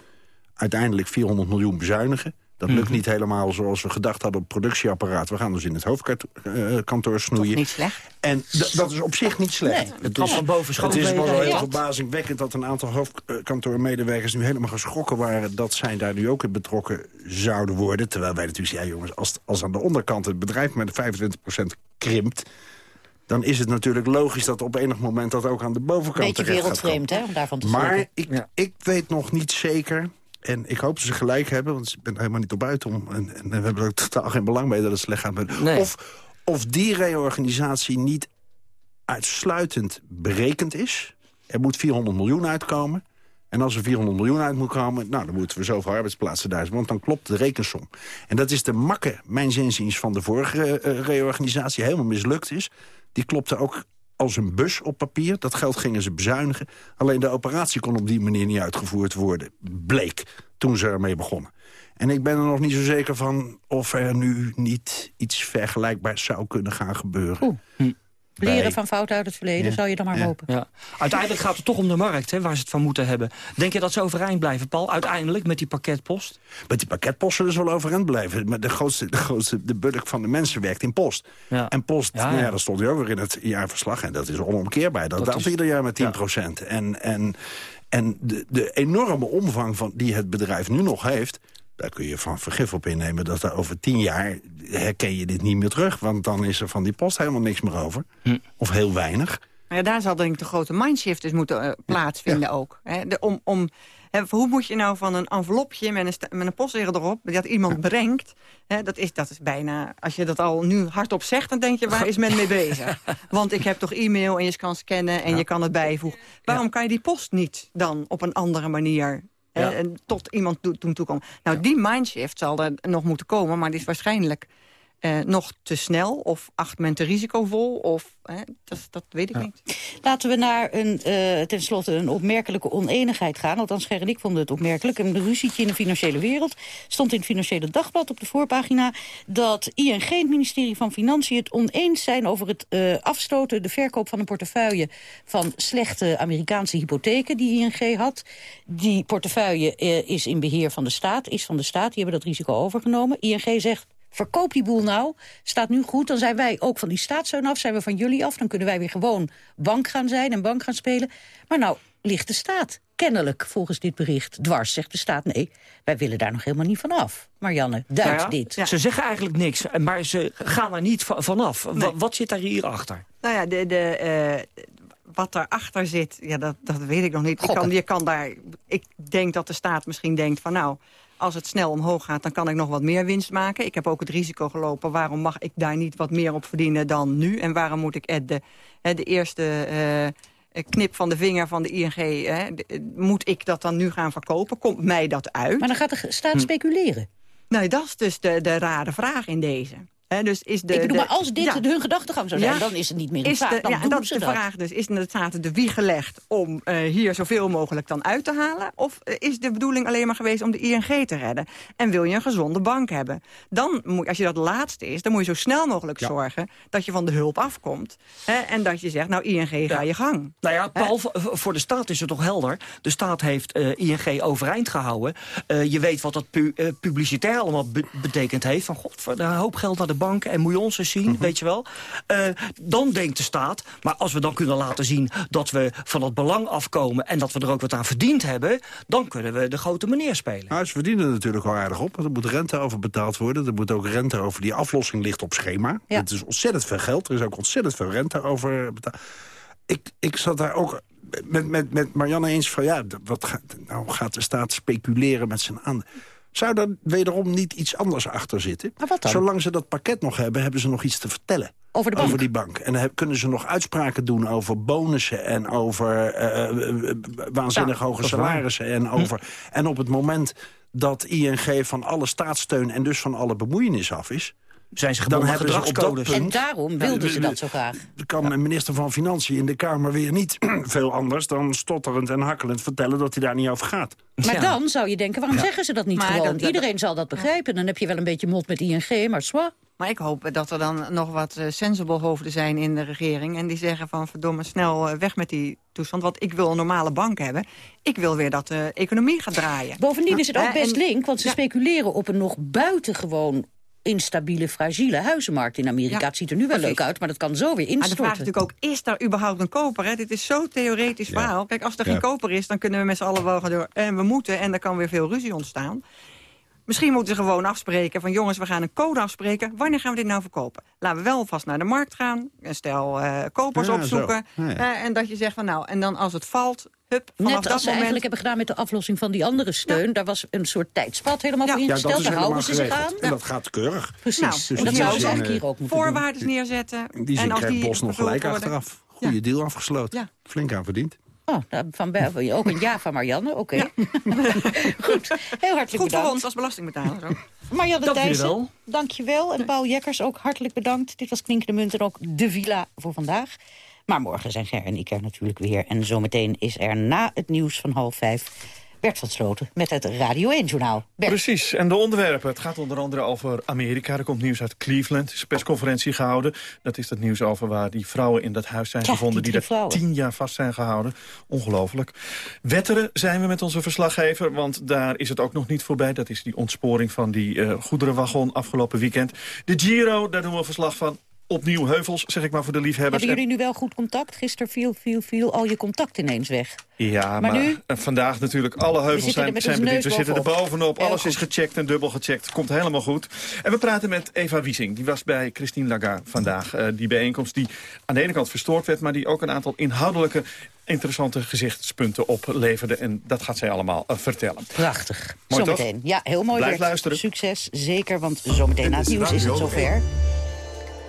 uiteindelijk 400 miljoen bezuinigen. Dat lukt mhm. niet helemaal zoals we gedacht hadden op het productieapparaat. We gaan dus in het hoofdkantoor snoeien. Dat niet slecht. En dat is op zich niet slecht. het, is, het is wel heel verbazingwekkend dat een aantal hoofdkantoormedewerkers nu helemaal geschrokken waren... dat zij daar nu ook in betrokken zouden worden. Terwijl wij natuurlijk zeggen, ja jongens, als, als aan de onderkant het bedrijf met 25% krimpt dan is het natuurlijk logisch dat op enig moment dat ook aan de bovenkant Beetje wereldvreemd, hè, om daarvan te Maar ik, ik weet nog niet zeker, en ik hoop dat ze gelijk hebben... want ik ben helemaal niet op buiten en, en we hebben er totaal geen belang bij dat het slecht gaat. Nee. Of, of die reorganisatie niet uitsluitend berekend is. Er moet 400 miljoen uitkomen. En als er 400 miljoen uit moet komen, nou, dan moeten we zoveel arbeidsplaatsen daar. Want dan klopt de rekensom. En dat is de makke, mijn zinziens, van de vorige uh, reorganisatie helemaal mislukt is die klopte ook als een bus op papier. Dat geld gingen ze bezuinigen. Alleen de operatie kon op die manier niet uitgevoerd worden. Bleek toen ze ermee begonnen. En ik ben er nog niet zo zeker van of er nu niet iets vergelijkbaars zou kunnen gaan gebeuren. Hm. Leren van fouten uit het verleden, zou je dan maar hopen. Ja. Uiteindelijk gaat het toch om de markt, hè, waar ze het van moeten hebben. Denk je dat ze overeind blijven, Paul, uiteindelijk met die pakketpost? Met die pakketpost zullen ze wel overeind blijven. Maar de grootste, de grootste de bulk van de mensen werkt in post. Ja. En post, ja, nou ja. dat stond ook weer in het jaarverslag. En dat is onomkeerbaar. Dat, dat daalt ieder jaar met 10 procent. En, en, en de, de enorme omvang van, die het bedrijf nu nog heeft daar kun je van vergif op innemen dat er over tien jaar herken je dit niet meer terug. Want dan is er van die post helemaal niks meer over. Hm. Of heel weinig. Ja, daar zal denk ik de grote mindshift dus moeten uh, plaatsvinden ook. Hè? De, om, om Hè, hoe moet je nou van een envelopje met een, met een postzegel erop... dat iemand brengt, hè, dat, is, dat is bijna... als je dat al nu hardop zegt, dan denk je, waar is men mee bezig? Want ik heb toch e-mail en je kan scannen en je kan het bijvoegen. Waarom kan je die post niet dan op een andere manier... hè, Ja. en tot iemand toe, toe toekomen. Nou, die mindshift zal er nog moeten komen, maar die is waarschijnlijk eh, nog te snel of acht men te risicovol. Of, hè, dat, dat weet ik niet. Laten we naar een, eh tenslotte een opmerkelijke oneenigheid gaan. Althans, Ger en ik vonden het opmerkelijk. Een ruzietje in de financiële wereld. Stond in het Financiële Dagblad op de voorpagina... dat ING het ministerie van Financiën het oneens zijn... over het eh, afstoten, de verkoop van een portefeuille... van slechte Amerikaanse hypotheken die ING had. Die portefeuille eh, is in beheer van de staat, is van de staat. Die hebben dat risico overgenomen. ING zegt... Verkoop die boel nou, staat nu goed. Dan zijn wij ook van die staatssteun af, zijn we van jullie af. Dan kunnen wij weer gewoon bank gaan zijn en bank gaan spelen. Maar nou ligt de staat kennelijk volgens dit bericht dwars. Zegt de staat, nee, wij willen daar nog helemaal niet van af. Marianne, duidt Nou ja, dit. Ze zeggen eigenlijk niks, maar ze gaan er niet va- vanaf. Wa- Wat zit daar hier achter? Nou ja, de, de, eh, wat daarachter zit, ja, dat, dat weet ik nog niet. Ik, kan, je kan daar, ik denk dat de staat misschien denkt van nou... als het snel omhoog gaat, dan kan ik nog wat meer winst maken. Ik heb ook het risico gelopen, waarom mag ik daar niet wat meer op verdienen dan nu? En waarom moet ik de, de eerste eh, knip van de vinger van de ING... Hè, de- moet ik dat dan nu gaan verkopen? Komt mij dat uit? Maar dan gaat de staat speculeren. Nee, dat is dus de, de rare vraag in deze. Dus is de, ik bedoel, de- maar als dit ja. hun gedachtegang zou zijn... Ja. dan is het niet meer een Is vraag, de, dan ja, doen dat is ze de dat. vraag dus, is in de staat de wie gelegd om eh, hier zoveel mogelijk dan uit te halen? Of eh, is de bedoeling alleen maar geweest om de ING te redden? En wil je een gezonde bank hebben? Dan moet, als je dat laatste is, dan moet je zo snel mogelijk zorgen dat je van de hulp afkomt. Hè, en dat je zegt, nou ING, ga je gang. Nou ja, Paul, voor de staat is het toch helder. De staat heeft eh, ING overeind gehouden. Eh, je weet wat dat pu publicitair allemaal be- betekend heeft. Van god, voor een hoop geld naar de banken en moet je ons eens zien, weet je wel. Eh, dan denkt de staat, maar als we dan kunnen laten zien... dat we van het belang afkomen en dat we er ook wat aan verdiend hebben... dan kunnen we de grote meneer spelen. Nou, ze verdienen er natuurlijk wel aardig op. want Er moet rente over betaald worden. Er moet ook rente over die aflossing ligt op schema. Het is ontzettend veel geld. Er is ook ontzettend veel rente over betaald. Ik, ik zat daar ook met, met, met Marianne eens van... ja, wat gaat, nou gaat de staat speculeren met zijn aan. Zou daar wederom niet iets anders achter zitten? dan? Zolang ze dat pakket nog hebben, hebben ze nog iets te vertellen. Over de bank? die bank. En dan kunnen ze nog uitspraken doen over bonussen... en over eh, eh, eh, waanzinnig Ja, hoge salarissen. En, over, en op het moment dat ING van alle staatssteun... en dus van alle bemoeienis af is... Zijn ze dan hebben ze op dat punt... En daarom wilden ze dat zo graag. Dan kan een minister van Financiën in de Kamer weer niet veel anders... dan stotterend en hakkelend vertellen dat hij daar niet over gaat. Maar dan zou je denken, waarom zeggen ze dat niet Maar gewoon? dat- dat- Iedereen zal dat begrijpen. Dan heb je wel een beetje mot met ING, maar zwa. Maar ik hoop dat er dan nog wat eh, sensible hoofden zijn in de regering... en die zeggen van verdomme snel eh, weg met die toestand. Want ik wil een normale bank hebben. Ik wil weer dat de economie gaat draaien. Bovendien is het ook Hè, best en- link, want ze Ja. speculeren op een nog buitengewoon instabiele, fragiele huizenmarkt in Amerika. Ja, het ziet er nu wel precies. leuk uit, maar dat kan zo weer Maar de instorten. vraag is natuurlijk ook, is daar überhaupt een koper? Hè? Dit is zo'n theoretisch verhaal. Kijk, als er Ja. geen koper is, dan kunnen we met z'n allen wel gaan door. En we moeten, en er kan weer veel ruzie ontstaan. Misschien moeten ze gewoon afspreken van... jongens, we gaan een code afspreken. Wanneer gaan we dit nou verkopen? Laten we wel vast naar de markt gaan. Een stel eh, kopers Ja, opzoeken. zo. Ja, ja. Eh, en dat je zegt van nou, en dan als het valt... Hup, vanaf Net dat als ze moment... eigenlijk hebben gedaan met de aflossing van die andere steun. Daar was een soort tijdspad helemaal voor Ja, dat ingesteld. is Daar houden ze zich aan. En dat gaat keurig. Precies. Nou, Dus en dat zouden ze eigenlijk hier ook moeten doen. voorwaardes neerzetten. Die zin en als krijgt die Bos nog gelijk worden- achteraf. Goede deal afgesloten. Ja. Flink aan verdiend. Oh, nou, van Be- ook een ja van Marianne, oké. Goed, heel hartelijk Goed voor bedankt. ons als belastingbetaler. Zo. Marianne Dank Thijssen, wel. dankjewel. En Paul Jekkers ook hartelijk bedankt. Dit was Klinkende Munt en ook de villa voor vandaag. Maar morgen zijn Ger en ik er natuurlijk weer. En zometeen is er na het nieuws van half vijf... Bert van Sloten met het Radio 1-journaal. Precies, en de onderwerpen. Het gaat onder andere over Amerika. Er komt nieuws uit Cleveland. Er is een persconferentie gehouden. Dat is het nieuws over waar die vrouwen in dat huis zijn Ja, gevonden... die die, tien jaar vast zijn gehouden. Ongelooflijk. Wetteren zijn we met onze verslaggever, want daar is het ook nog niet voorbij. Dat is die ontsporing van die eh, goederenwagon afgelopen weekend. De Giro, daar doen we verslag van. Opnieuw heuvels, zeg ik maar voor de liefhebbers. Hebben jullie nu wel goed contact? Gisteren viel, viel, viel al je contact ineens weg. Ja, Maar maar, nu? eh, vandaag natuurlijk alle heuvels zijn, zijn bediend. We zitten er bovenop. Alles is gecheckt en dubbel gecheckt. Komt helemaal goed. En we praten met Eva Wiesing. Die was bij Christine Lagarde vandaag. Eh, die bijeenkomst die aan de ene kant verstoord werd... maar die ook een aantal inhoudelijke interessante gezichtspunten opleverde. En dat gaat zij allemaal uh, vertellen. Prachtig. Mooi zometeen. toch? Ja, heel mooi. Blijf werk. luisteren. Succes, zeker, want zometeen na het nieuws is het zover.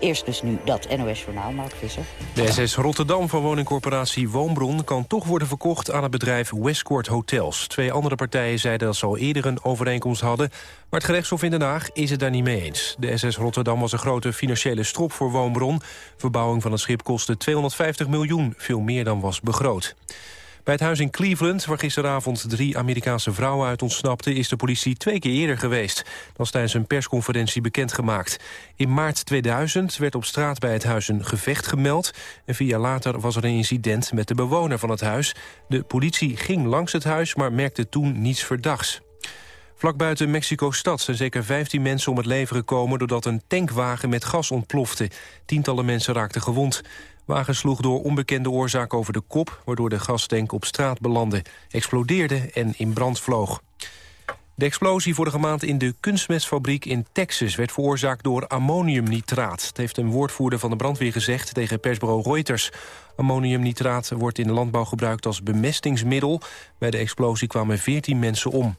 Eerst dus nu dat NOS-journaal, Mark Visser. De SS Rotterdam van woningcorporatie Woonbron kan toch worden verkocht aan het bedrijf Westcourt Hotels. Twee andere partijen zeiden dat ze al eerder een overeenkomst hadden, maar het gerechtshof in Den Haag is het daar niet mee eens. De SS Rotterdam was een grote financiële strop voor Woonbron. Verbouwing van het schip kostte 250 miljoen, veel meer dan was begroot. Bij het huis in Cleveland, waar gisteravond drie Amerikaanse vrouwen uit ontsnapten... is de politie twee keer eerder geweest. Dat is tijdens een persconferentie bekendgemaakt. In maart 2000 werd op straat bij het huis een gevecht gemeld... en vier jaar later was er een incident met de bewoner van het huis. De politie ging langs het huis, maar merkte toen niets verdachts. Vlak buiten Mexico-stad zijn zeker 15 mensen om het leven gekomen... doordat een tankwagen met gas ontplofte. Tientallen mensen raakten gewond. Wagen sloeg door onbekende oorzaak over de kop... waardoor de gastank op straat belandde, explodeerde en in brand vloog. De explosie vorige maand in de kunstmestfabriek in Texas... werd veroorzaakt door ammoniumnitraat. Het heeft een woordvoerder van de brandweer gezegd tegen persbureau Reuters. Ammoniumnitraat wordt in de landbouw gebruikt als bemestingsmiddel. Bij de explosie kwamen 14 mensen om.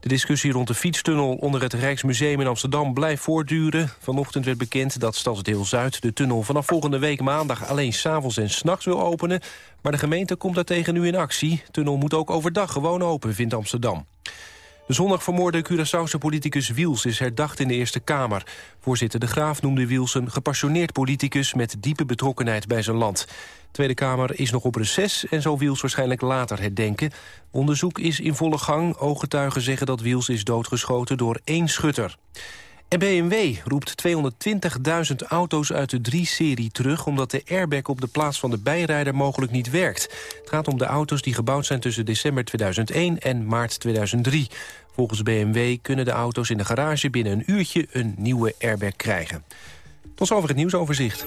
De discussie rond de fietstunnel onder het Rijksmuseum in Amsterdam blijft voortduren. Vanochtend werd bekend dat Stadsdeel Zuid de tunnel vanaf volgende week maandag alleen s'avonds en s'nachts wil openen. Maar de gemeente komt daartegen nu in actie. Tunnel moet ook overdag gewoon open, vindt Amsterdam. De zondag vermoorde Curaçaose politicus Wiels is herdacht in de Eerste Kamer. Voorzitter De Graaf noemde Wiels een gepassioneerd politicus... met diepe betrokkenheid bij zijn land. De Tweede Kamer is nog op reces en zal Wiels waarschijnlijk later herdenken. Onderzoek is in volle gang. Ooggetuigen zeggen dat Wiels is doodgeschoten door één schutter. En BMW roept 220.000 auto's uit de 3-serie terug... omdat de airbag op de plaats van de bijrijder mogelijk niet werkt. Het gaat om de auto's die gebouwd zijn tussen december 2001 en maart 2003. Volgens BMW kunnen de auto's in de garage binnen een uurtje... een nieuwe airbag krijgen. Tot zover het nieuwsoverzicht.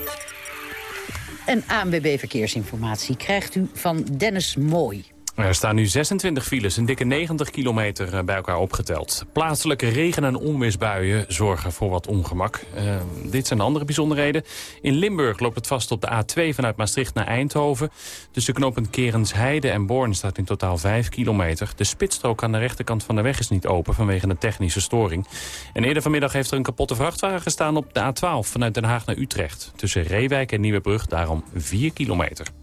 En ANWB Verkeersinformatie krijgt u van Dennis Mooi. Er staan nu 26 files, een dikke 90 kilometer eh, bij elkaar opgeteld. Plaatselijke regen- en onweersbuien zorgen voor wat ongemak. Uh, dit zijn andere bijzonderheden. In Limburg loopt het vast op de A2 vanuit Maastricht naar Eindhoven. Tussen knooppunt Kerensheide en Born staat in totaal 5 kilometer. De spitsstrook aan de rechterkant van de weg is niet open vanwege een technische storing. En eerder vanmiddag heeft er een kapotte vrachtwagen gestaan op de A12 vanuit Den Haag naar Utrecht. Tussen Reewijk en Nieuwebrug daarom 4 kilometer.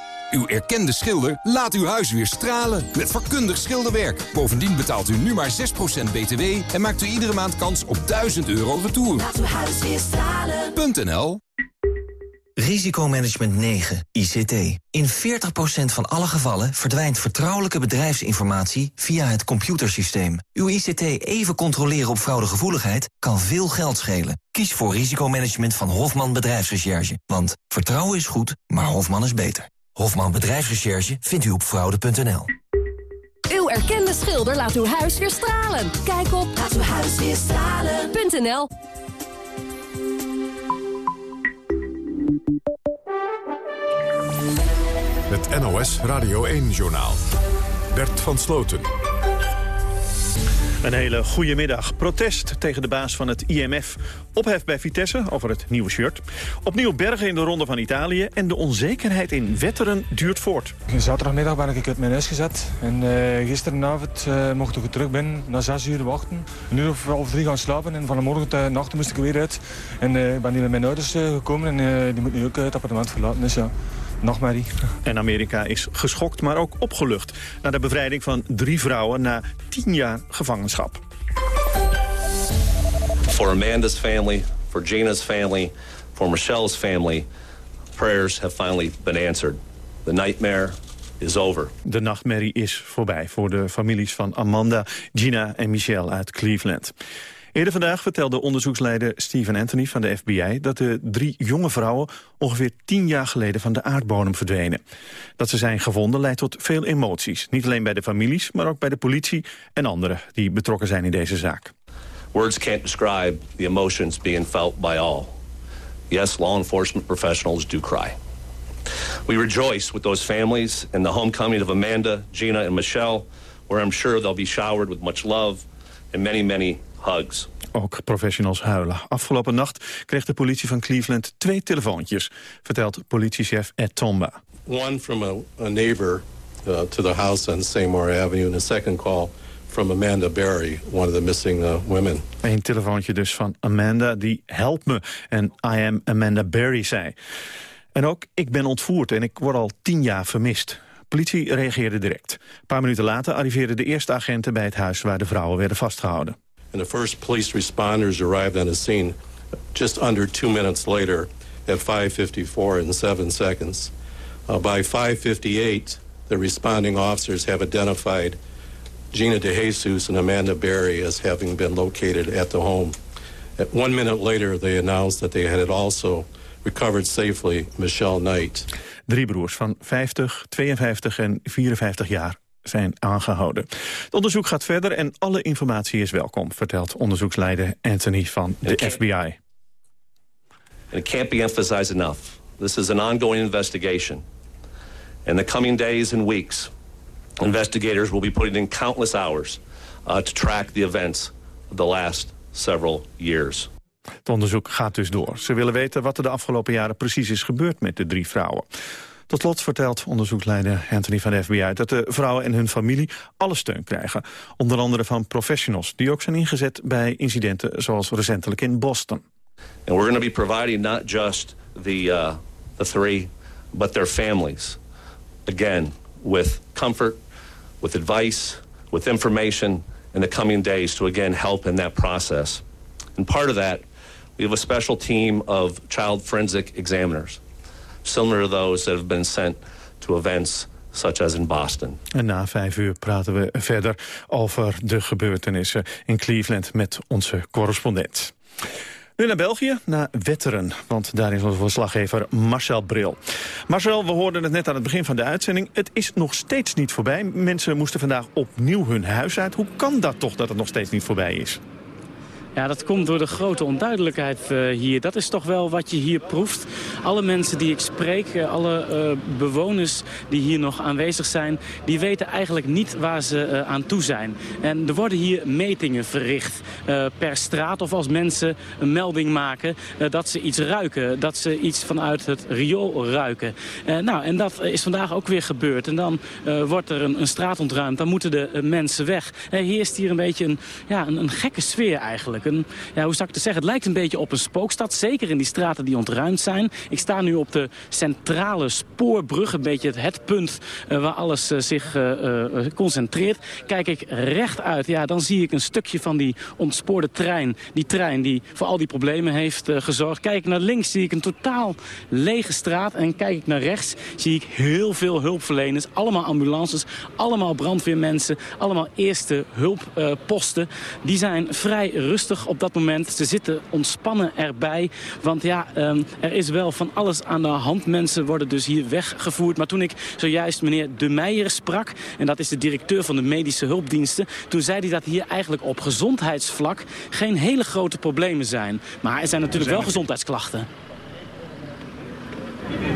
Uw erkende schilder laat uw huis weer stralen met vakkundig schilderwerk. Bovendien betaalt u nu maar 6% btw en maakt u iedere maand kans op 1000 euro retour. Laat uw huis weer stralen. .nl Risicomanagement 9, ICT. In 40% van alle gevallen verdwijnt vertrouwelijke bedrijfsinformatie via het computersysteem. Uw ICT even controleren op fraudegevoeligheid kan veel geld schelen. Kies voor risicomanagement van Hofman Bedrijfsrecherche. Want vertrouwen is goed, maar Hofman is beter. Hofman Bedrijfsrecherche vindt u op fraude.nl. Uw erkende schilder laat uw huis weer stralen. Kijk op laatuwhuisweerstralen.nl Het NOS Radio 1-journaal. Bert van Sloten. Een hele goede middag. Protest tegen de baas van het IMF. Ophef bij Vitesse over het nieuwe shirt. Opnieuw bergen in de ronde van Italië. En de onzekerheid in Wetteren duurt voort. Zaterdagmiddag ben ik uit mijn huis gezet. En uh, gisteravond uh, mocht ik terug binnen. Na zes uur wachten. Een uur of, of drie gaan slapen. En vanmorgen de nacht moest ik weer uit. En ik ben hier met mijn ouders gekomen. En die moeten nu ook het appartement verlaten. Dus ja. Nachtmerrie. En Amerika is geschokt, maar ook opgelucht... na de bevrijding van drie vrouwen na tien jaar gevangenschap. For Amanda's family, for Gina's family, for Michelle's family... prayers have finally been answered. The nightmare is over. De nachtmerrie is voorbij voor de families van Amanda, Gina en Michelle uit Cleveland. Eerder vandaag vertelde onderzoeksleider Stephen Anthony van de FBI... dat de drie jonge vrouwen ongeveer tien jaar geleden van de aardbodem verdwenen. Dat ze zijn gevonden leidt tot veel emoties. Niet alleen bij de families, maar ook bij de politie en anderen... die betrokken zijn in deze zaak. Words can't describe the emotions being felt by all. Yes, law enforcement professionals do cry. We rejoice with those families and the homecoming of Amanda, Gina, and Michelle, where I'm sure they'll be showered with much love and many, many hugs. Ook professionals huilen. Afgelopen nacht kreeg de politie van Cleveland twee telefoontjes, vertelt politiechef Ed Tomba. One from a, a neighbor uh, to the house on Seymour Avenue, and a second call from Amanda Berry, one of the missing uh, women. Een telefoontje dus van Amanda die helpt me en I am Amanda Berry zei. En ook ik ben ontvoerd en ik word al tien jaar vermist. Politie reageerde direct. Een paar minuten later arriveerden de eerste agenten bij het huis waar de vrouwen werden vastgehouden. And the first police responders arrived on the scene just under two minutes later at 5.54 and 7 seconds. Uh, by 5.58, the responding officers have identified Gina DeJesus and Amanda Berry as having been located at the home. At one minute later, they announced that they had also recovered safely Michelle Knight. Drie broers van 50, 52 en 54 jaar zijn aangehouden. Het onderzoek gaat verder en alle informatie is welkom, vertelt onderzoeksleider Anthony van de FBI. And it can't be emphasized enough. This is an ongoing investigation. In the coming days and weeks, investigators will be putting in countless hours uh, to track the events of the last several years. Het onderzoek gaat dus door. Ze willen weten wat er de afgelopen jaren precies is gebeurd met de drie vrouwen. Tot slot vertelt onderzoeksleider Anthony van de FBI... dat de vrouwen en hun familie alle steun krijgen. Onder andere van professionals die ook zijn ingezet bij incidenten... zoals recentelijk in Boston. And we're going to be providing not just the, uh, the three, but their families. Again, with comfort, with advice, with information in the coming days to again help in that process. And part of that, we have a special team of child forensic examiners, similar to those that have been sent to events such as in Boston. En na vijf uur praten we verder over de gebeurtenissen in Cleveland met onze correspondent. Nu naar België, naar Wetteren, want daar is onze verslaggever Marcel Bril. Marcel, we hoorden het net aan het begin van de uitzending. Het is nog steeds niet voorbij. Mensen moesten vandaag opnieuw hun huis uit. Hoe kan dat toch dat het nog steeds niet voorbij is? Ja, dat komt door de grote onduidelijkheid uh, hier. Dat is toch wel wat je hier proeft. Alle mensen die ik spreek, uh, alle uh, bewoners die hier nog aanwezig zijn... die weten eigenlijk niet waar ze aan toe zijn. En er worden hier metingen verricht per straat of als mensen een melding maken... dat ze iets ruiken, dat ze iets vanuit het riool ruiken. nou, en dat is vandaag ook weer gebeurd. En dan wordt er een, een, straat ontruimd, dan moeten de mensen weg. hier is hier een beetje een, ja, een, een gekke sfeer eigenlijk. Ja, hoe zou ik het zeggen? Het lijkt een beetje op een spookstad. Zeker in die straten die ontruimd zijn. Ik sta nu op de centrale spoorbrug. Een beetje het, punt uh, waar alles uh, zich uh, concentreert. Kijk ik recht uit, ja, dan zie ik een stukje van die ontspoorde trein. Die trein die voor al die problemen heeft gezorgd. Kijk naar links zie ik een totaal lege straat. En kijk ik naar rechts zie ik heel veel hulpverleners. Allemaal ambulances, allemaal brandweermensen. Allemaal eerste hulpposten. die zijn vrij rustig op dat moment. Ze zitten ontspannen erbij. Want ja, um, er is wel van alles aan de hand. Mensen worden dus hier weggevoerd. Maar toen ik zojuist meneer De Meijer sprak... en dat is de directeur van de medische hulpdiensten... toen zei hij dat hier eigenlijk op gezondheidsvlak... geen hele grote problemen zijn. Maar er zijn natuurlijk wel gezondheidsklachten.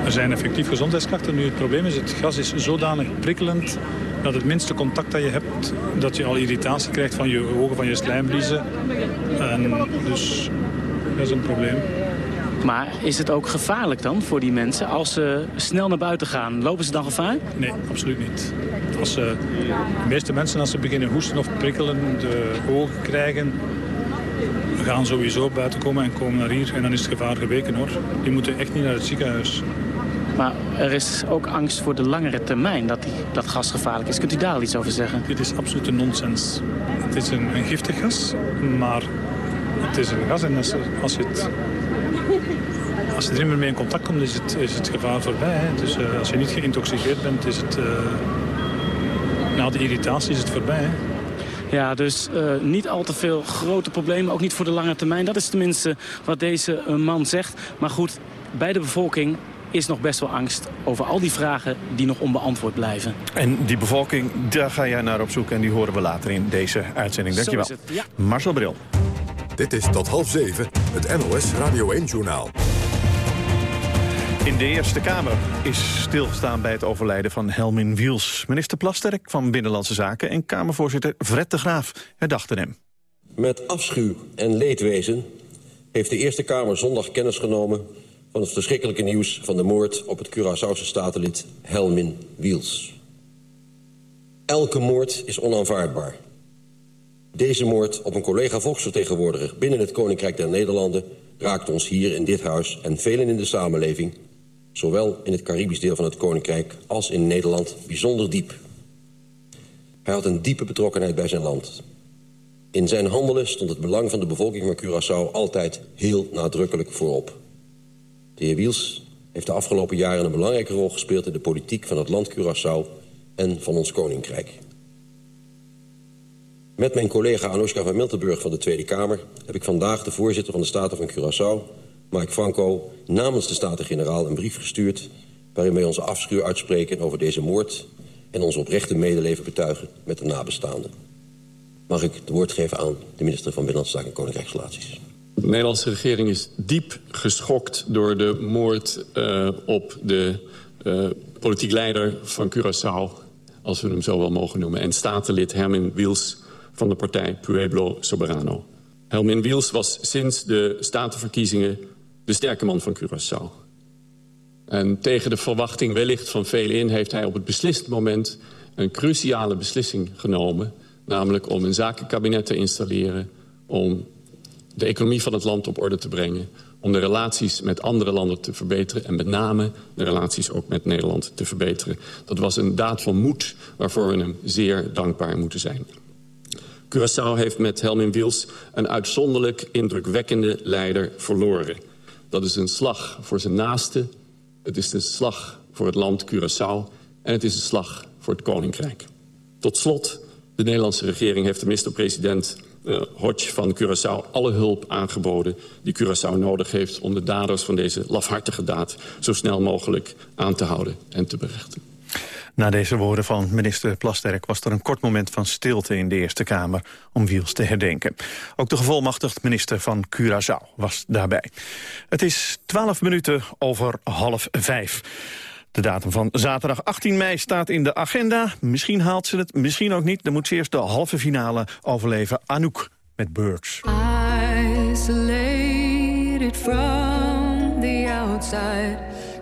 Er zijn effectief gezondheidsklachten. Nu het probleem is, het gas is zodanig prikkelend dat het minste contact dat je hebt, dat je al irritatie krijgt van je ogen, van je slijmvliezen. En dus dat is een probleem. Maar is het ook gevaarlijk dan voor die mensen als ze snel naar buiten gaan? Lopen ze dan gevaar? Nee, absoluut niet. Als ze, de meeste mensen als ze beginnen hoesten of prikkelen de ogen krijgen... gaan sowieso buiten komen en komen naar hier. En dan is het gevaar geweken hoor. Die moeten echt niet naar het ziekenhuis. Maar er is ook angst voor de langere termijn dat die, dat gas gevaarlijk is. Kunt u daar iets over zeggen? Dit is absolute nonsens. Het is een, een giftig gas, maar het is een gas en als, als het... Als je er niet meer in contact komt, is het, is het gevaar voorbij. Hè? Dus uh, als je niet geïntoxiceerd bent, is het... Uh, na de irritatie is het voorbij. Hè? Ja, dus uh, niet al te veel grote problemen, ook niet voor de lange termijn. Dat is tenminste wat deze uh, man zegt. Maar goed, bij de bevolking is nog best wel angst over al die vragen die nog onbeantwoord blijven. En die bevolking, daar ga jij naar op zoek en die horen we later in deze uitzending. Dankjewel. Het, ja. Marcel Bril. Dit is tot half zeven, het NOS Radio 1-journaal. In de Eerste Kamer is stilgestaan bij het overlijden van Helmin Wiels. Minister Plasterk van Binnenlandse Zaken en Kamervoorzitter Fred de Graaf herdachten hem. Met afschuw en leedwezen heeft de Eerste Kamer zondag kennis genomen... van het verschrikkelijke nieuws van de moord op het Curaçaose statenlid Helmin Wiels. Elke moord is onaanvaardbaar. Deze moord op een collega volksvertegenwoordiger binnen het Koninkrijk der Nederlanden... raakt ons hier in dit huis en velen in de samenleving zowel in het Caribisch deel van het Koninkrijk als in Nederland, bijzonder diep. Hij had een diepe betrokkenheid bij zijn land. In zijn handelen stond het belang van de bevolking van Curaçao altijd heel nadrukkelijk voorop. De heer Wiels heeft de afgelopen jaren een belangrijke rol gespeeld... in de politiek van het land Curaçao en van ons Koninkrijk. Met mijn collega Anoushka van Miltenburg van de Tweede Kamer... heb ik vandaag de voorzitter van de Staten van Curaçao Mike Franco namens de Staten-Generaal een brief gestuurd... waarin wij onze afschuw uitspreken over deze moord... en ons oprechte medeleven betuigen met de nabestaanden. Mag ik het woord geven aan de minister van Binnenlandse Zaken en Koninkrijksrelaties. De Nederlandse regering is diep geschokt door de moord uh, op de uh, politiek leider van Curaçao... als we hem zo wel mogen noemen... en statenlid Hermin Wiels van de partij Pueblo Soberano. Helmin Wiels was sinds de statenverkiezingen de sterke man van Curaçao. En tegen de verwachting wellicht van velen in... heeft hij op het beslissend moment een cruciale beslissing genomen... namelijk om een zakenkabinet te installeren... om de economie van het land op orde te brengen... om de relaties met andere landen te verbeteren... en met name de relaties ook met Nederland te verbeteren. Dat was een daad van moed waarvoor we hem zeer dankbaar moeten zijn. Curaçao heeft met Helmin Wiels een uitzonderlijk indrukwekkende leider verloren... Dat is een slag voor zijn naasten. Het is een slag voor het land Curaçao. En het is een slag voor het Koninkrijk. Tot slot, de Nederlandse regering heeft de minister-president uh, Hodge van Curaçao alle hulp aangeboden die Curaçao nodig heeft... om de daders van deze lafhartige daad zo snel mogelijk aan te houden en te berechten. Na deze woorden van minister Plasterk was er een kort moment van stilte in de Eerste Kamer om Wiels te herdenken. Ook de gevolmachtigd minister van Curaçao was daarbij. Het is twaalf minuten over half vijf. De datum van zaterdag 18 mei staat in de agenda. Misschien haalt ze het, misschien ook niet. Dan moet ze eerst de halve finale overleven. Anouk met Birds. From the outside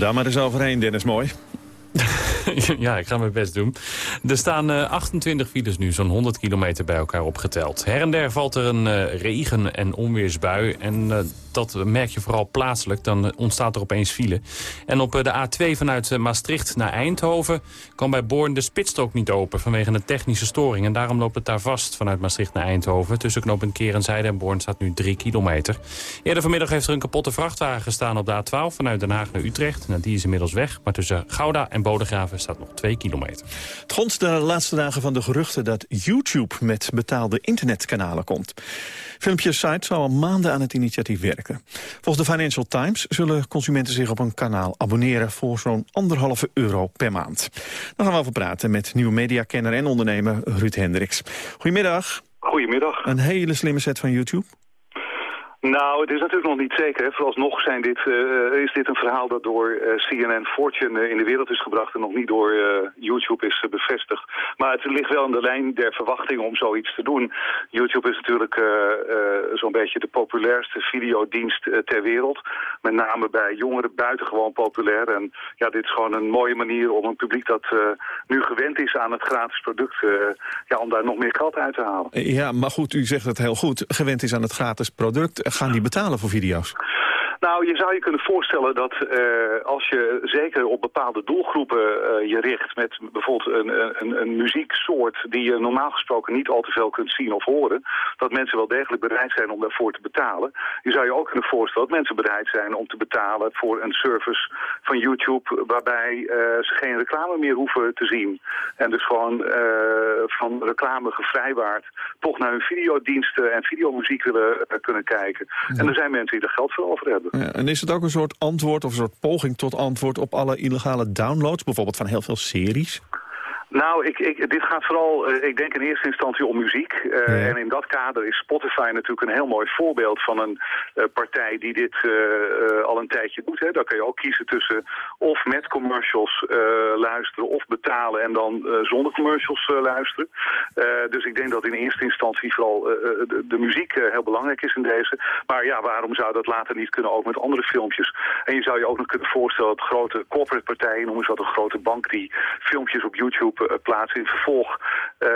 Daar maar eens overheen, Dennis. Mooi. ja, ik ga mijn best doen. Er staan uh, 28 files nu, zo'n 100 kilometer bij elkaar opgeteld. Her en der valt er een uh, regen- en onweersbui. En uh, dat merk je vooral plaatselijk. Dan ontstaat er opeens file. En op de A2 vanuit Maastricht naar Eindhoven... kan bij Born de spitsstrook niet open vanwege een technische storing. En daarom loopt het daar vast vanuit Maastricht naar Eindhoven. Tussen knooppunt Kerenzijde en Born staat nu 3 kilometer. Eerder vanmiddag heeft er een kapotte vrachtwagen gestaan op de A12... vanuit Den Haag naar Utrecht. Nou, die is inmiddels weg. Maar tussen Gouda en Bodegraven staat nog 2 kilometer. Het gonst de laatste dagen van de geruchten dat YouTube met betaalde internetkanalen komt. Filmpjes site zou al maanden aan het initiatief werken. Volgens de Financial Times zullen consumenten zich op een kanaal abonneren voor zo'n anderhalve euro per maand. Daar gaan we over praten met nieuwe mediakenner en ondernemer Ruud Hendricks. Goedemiddag. Goedemiddag. Een hele slimme set van YouTube. Nou, het is natuurlijk nog niet zeker. Vooralsnog zijn dit, uh, is dit een verhaal dat door uh, CNN Fortune uh, in de wereld is gebracht... en nog niet door YouTube is bevestigd. Maar het ligt wel in de lijn der verwachting om zoiets te doen. YouTube is natuurlijk zo'n beetje de populairste videodienst ter wereld. Met name bij jongeren buitengewoon populair. En ja, dit is gewoon een mooie manier om een publiek dat nu gewend is aan het gratis product... ja, om daar nog meer geld uit te halen. Ja, maar goed, u zegt het heel goed. Gewend is aan het gratis product gaan die betalen voor video's? Nou, je zou je kunnen voorstellen dat uh, als je zeker op bepaalde doelgroepen uh, je richt... met bijvoorbeeld een, een, een, muzieksoort die je normaal gesproken niet al te veel kunt zien of horen... dat mensen wel degelijk bereid zijn om daarvoor te betalen. Je zou je ook kunnen voorstellen dat mensen bereid zijn om te betalen... voor een service van YouTube waarbij uh, ze geen reclame meer hoeven te zien. En dus gewoon van reclame gevrijwaard toch naar hun videodiensten en videomuziek willen kunnen kijken. En er zijn mensen die er geld voor over hebben. Ja, en is het ook een soort antwoord of een soort poging tot antwoord op alle illegale downloads? Bijvoorbeeld van heel veel series? Nou, ik, ik, dit gaat vooral, uh, ik denk in eerste instantie om muziek. Uh, ja. En in dat kader is Spotify natuurlijk een heel mooi voorbeeld van een uh, partij die dit al een tijdje doet. Hè. Daar kun je ook kiezen tussen of met commercials luisteren of betalen en dan zonder commercials luisteren. dus ik denk dat in eerste instantie vooral de, de, muziek heel belangrijk is in deze. Maar ja, waarom zou dat later niet kunnen ook met andere filmpjes? En je zou je ook nog kunnen voorstellen dat grote corporate partijen, noem eens wat een grote bank die filmpjes op YouTube plaatsen in vervolg uh,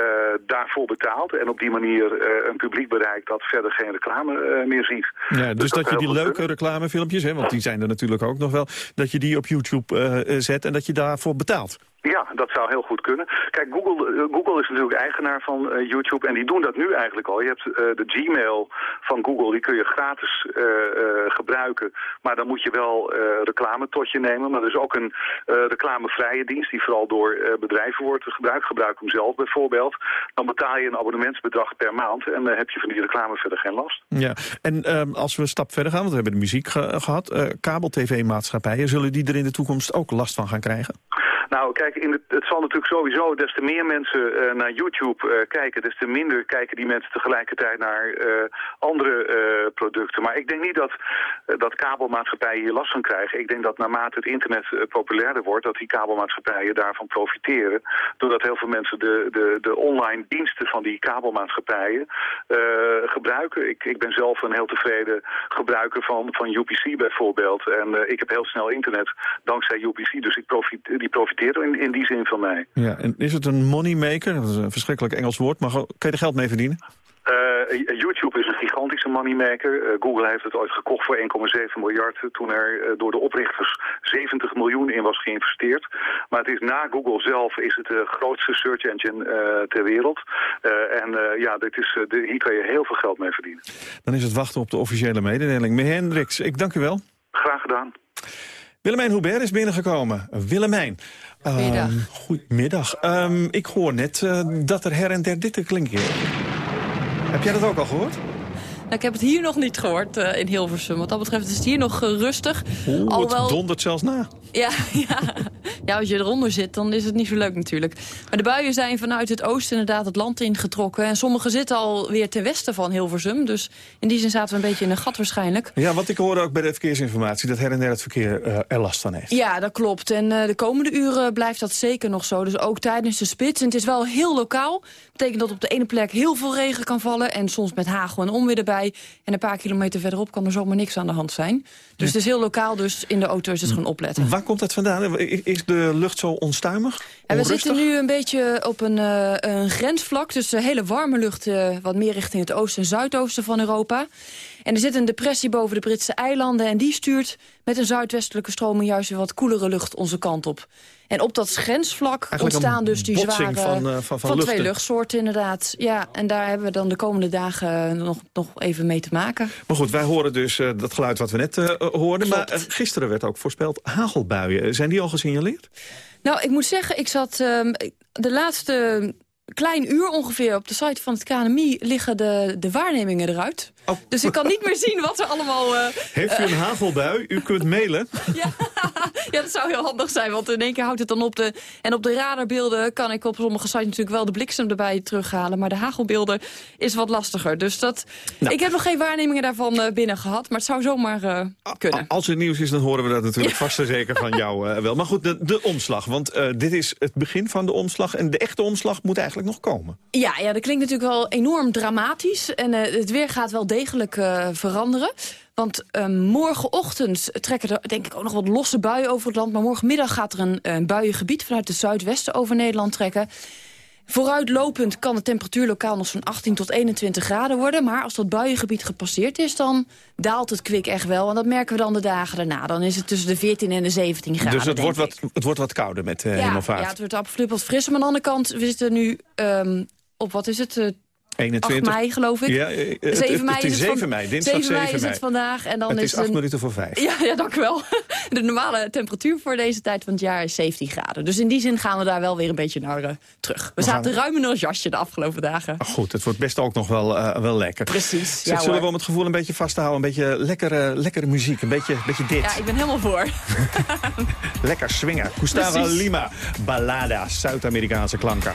daarvoor betaalt. En op die manier uh, een publiek bereikt dat verder geen reclame meer ziet. Ja, dus, dus dat, dat je die leuke reclamefilmpjes, hè, want die zijn er natuurlijk ook nog wel... dat je die op YouTube zet en dat je daarvoor betaalt. Ja, dat zou heel goed kunnen. Kijk, Google, Google is natuurlijk eigenaar van uh, YouTube en die doen dat nu eigenlijk al. Je hebt uh, de Gmail van Google, die kun je gratis gebruiken. Maar dan moet je wel reclame tot je nemen. Maar er is ook een reclamevrije dienst die vooral door bedrijven wordt gebruikt. Gebruik hem zelf bijvoorbeeld. Dan betaal je een abonnementsbedrag per maand en dan heb je van die reclame verder geen last. Ja, en ehm, als we een stap verder gaan, want we hebben de muziek ge gehad. kabel-tv-maatschappijen, zullen die er in de toekomst ook last van gaan krijgen? Nou, kijk, in het, het zal natuurlijk sowieso, des te meer mensen uh, naar YouTube uh, kijken, des te minder kijken die mensen tegelijkertijd naar uh, andere producten. Maar ik denk niet dat, dat kabelmaatschappijen hier last van krijgen. Ik denk dat naarmate het internet populairder wordt, dat die kabelmaatschappijen daarvan profiteren. Doordat heel veel mensen de, de, de online diensten van die kabelmaatschappijen gebruiken. Ik, ik ben zelf een heel tevreden gebruiker van, van UPC bijvoorbeeld. En ik heb heel snel internet dankzij UPC, dus ik die profiteer in, in die zin van mij. Ja, en is het een moneymaker? Dat is een verschrikkelijk Engels woord, maar kun je er geld mee verdienen? Uh, YouTube is een gigantische moneymaker. Uh, Google heeft het ooit gekocht voor 1,7 miljard toen er uh, door de oprichters 70 miljoen in was geïnvesteerd. Maar het is na Google zelf is het de grootste search engine ter wereld. en ja, dit is, de, hier kan je heel veel geld mee verdienen. Dan is het wachten op de officiële mededeling. Meneer Hendricks, ik dank u wel. Graag gedaan. Willemijn Hubert is binnengekomen. Willemijn. Goedemiddag. Um, goedemiddag. Um, ik hoor net uh, dat er her en der dit te klinken. Heb jij dat ook al gehoord? Nou, ik heb het hier nog niet gehoord uh, in Hilversum. Wat dat betreft is het hier nog uh, rustig. Oeh, Alhoewel... het dondert zelfs na. Ja, ja, Ja, als je eronder zit, dan is het niet zo leuk natuurlijk. Maar de buien zijn vanuit het oosten inderdaad het land ingetrokken. En sommige zitten alweer ten westen van Hilversum. Dus in die zin zaten we een beetje in een gat waarschijnlijk. Ja, want ik hoorde ook bij de verkeersinformatie... dat her en der het verkeer eh, er last van heeft. Ja, dat klopt. En eh, de komende uren blijft dat zeker nog zo. Dus ook tijdens de spits. En het is wel heel lokaal. betekent dat op de ene plek heel veel regen kan vallen. En soms met hagel en onweer erbij. En een paar kilometer verderop kan er zomaar niks aan de hand zijn. Dus het is heel lokaal. Dus in de auto is het gewoon opletten. Waar komt dat vandaan? Is de lucht zo onstuimig? En we zitten nu een beetje op een, eh, een grensvlak. Dus de hele warme lucht eh, wat meer richting het oosten en zuidoosten van Europa. En er zit een depressie boven de Britse eilanden... en die stuurt met een zuidwestelijke stroming juist weer wat koelere lucht onze kant op. En op dat grensvlak Eigenlijk ontstaan dus die zware... van, eh, van- van twee luchtsoorten inderdaad. Ja, en daar hebben we dan de komende dagen nog, nog even mee te maken. Maar goed, wij horen dus eh, dat geluid wat we net eh, hoorden. Maar eh, gisteren werd ook voorspeld hagelbuien. Zijn die al gesignaleerd? Nou, ik moet zeggen, ik zat ehm, de laatste klein uur ongeveer op de site van het KNMI liggen de, de waarnemingen eruit. Dus ik kan niet meer zien wat er allemaal... eh, Oh. Heeft u een hagelbui? U kunt mailen. Ja, dat zou heel handig zijn, want in één keer houdt het dan op. De, en op de radarbeelden kan ik op sommige sites natuurlijk wel de bliksem erbij terughalen. Maar de hagelbeelden is wat lastiger. Dus dat, Nou. ik heb nog geen waarnemingen daarvan eh, binnen gehad. Maar het zou zomaar eh, kunnen. Als er nieuws is, dan horen we dat natuurlijk vast en zeker van jou eh, wel. Maar goed, de, de omslag. Want eh, dit is het begin van de omslag. En de echte omslag moet eigenlijk nog komen. Ja, ja, dat klinkt natuurlijk wel enorm dramatisch. En eh, het weer gaat wel degelijk eh, veranderen. Want eh, morgenochtend trekken er denk ik ook nog wat losse buien over het land. Maar morgenmiddag gaat er een, een buiengebied vanuit het zuidwesten over Nederland trekken. Vooruitlopend kan de temperatuur lokaal nog zo'n 18 tot 21 graden worden. Maar als dat buiengebied gepasseerd is, dan daalt het kwik echt wel. En dat merken we dan de dagen daarna. Dan is het tussen de 14 en de 17 graden, dus het wordt, wat, het wordt wat kouder met uh, ja, hemelvaart. Ja, het wordt absoluut wat frisser. Maar aan de andere kant, we zitten nu um, op, wat is het... Uh, 21. 8 mei, geloof ik. Ja, uh, het, 7 mei het is, is 7 van, mei, dinsdag 7 mei 7 is het vandaag. En dan het is is 8 een, minuten voor 5. Ja, ja, dank u wel. De normale temperatuur voor deze tijd van het jaar is 17 graden. Dus in die zin gaan we daar wel weer een beetje naar uh, terug. We, we zaten gaan... ruim in ons jasje de afgelopen dagen. Goed, het wordt best ook nog wel, uh, wel lekker. Precies, ja, Zullen we om het gevoel een beetje vast te houden? Een beetje lekkere, lekkere muziek, een beetje, beetje dit. Ja, ik ben helemaal voor. Lekker swingen. Gustavo Precies. Lima, Ballada, Zuid-Amerikaanse klanken.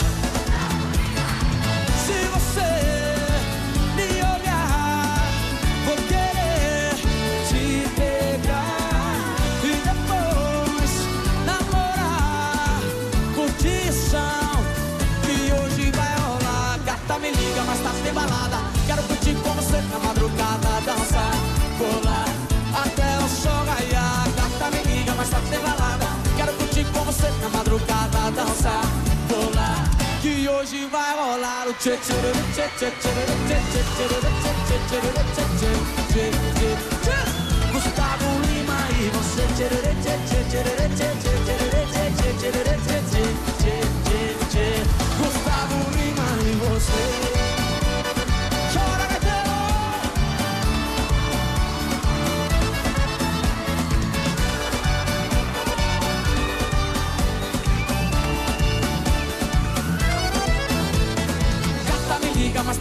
tem balada. Quero curtir com você na madrugada, dançar, pular até o sol raiar. Gata me liga, mas tá tem balada. Quero curtir com você na madrugada, dançar, pular. Que hoje vai rolar o tchê tchê tchê tchê tchê tchê tchê tchê tchê Gustavo Lima e você tchê tchê tchê tchê tchê tchê tchê tchê tchê tchê Gustavo Lima e você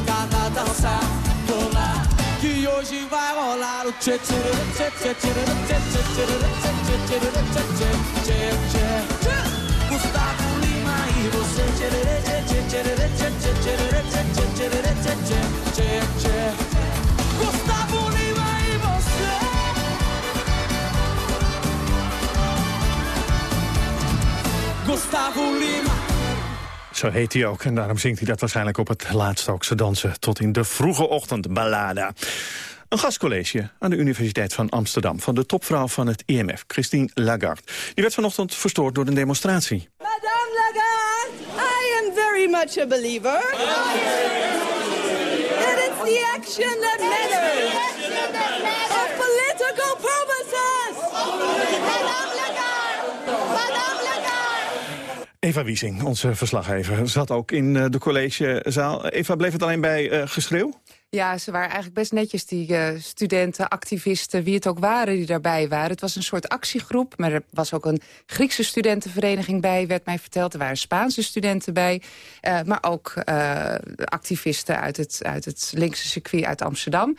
batucada, dança pular. Que hoje vai rolar o tchê tchê tchê tchê tchê tchê tchê tchê tchê tchê tchê Gustavo Lima e você tchê tchê tchê tchê tchê tchê tchê tchê tchê Gustavo Lima e você Gustavo Lima zo heet hij ook. En daarom zingt hij dat waarschijnlijk op het laatste ook. Ze dansen tot in de vroege ochtend. Ballada. Een gastcollege aan de Universiteit van Amsterdam... van de topvrouw van het IMF, Christine Lagarde. Die werd vanochtend verstoord door een demonstratie. Madame Lagarde, I am very much a believer. That it's the action that matters. Of political purposes. Madame Lagarde. Eva Wiesing, onze verslaggever, zat ook in eh, de collegezaal. Eva, bleef het alleen bij eh, geschreeuw? Ja, ze waren eigenlijk best netjes, die eh, studenten, activisten, wie het ook waren die daarbij waren. Het was een soort actiegroep, maar er was ook een Griekse studentenvereniging bij, werd mij verteld. Er waren Spaanse studenten bij, maar ook activisten uit het, uit het linkse circuit uit Amsterdam.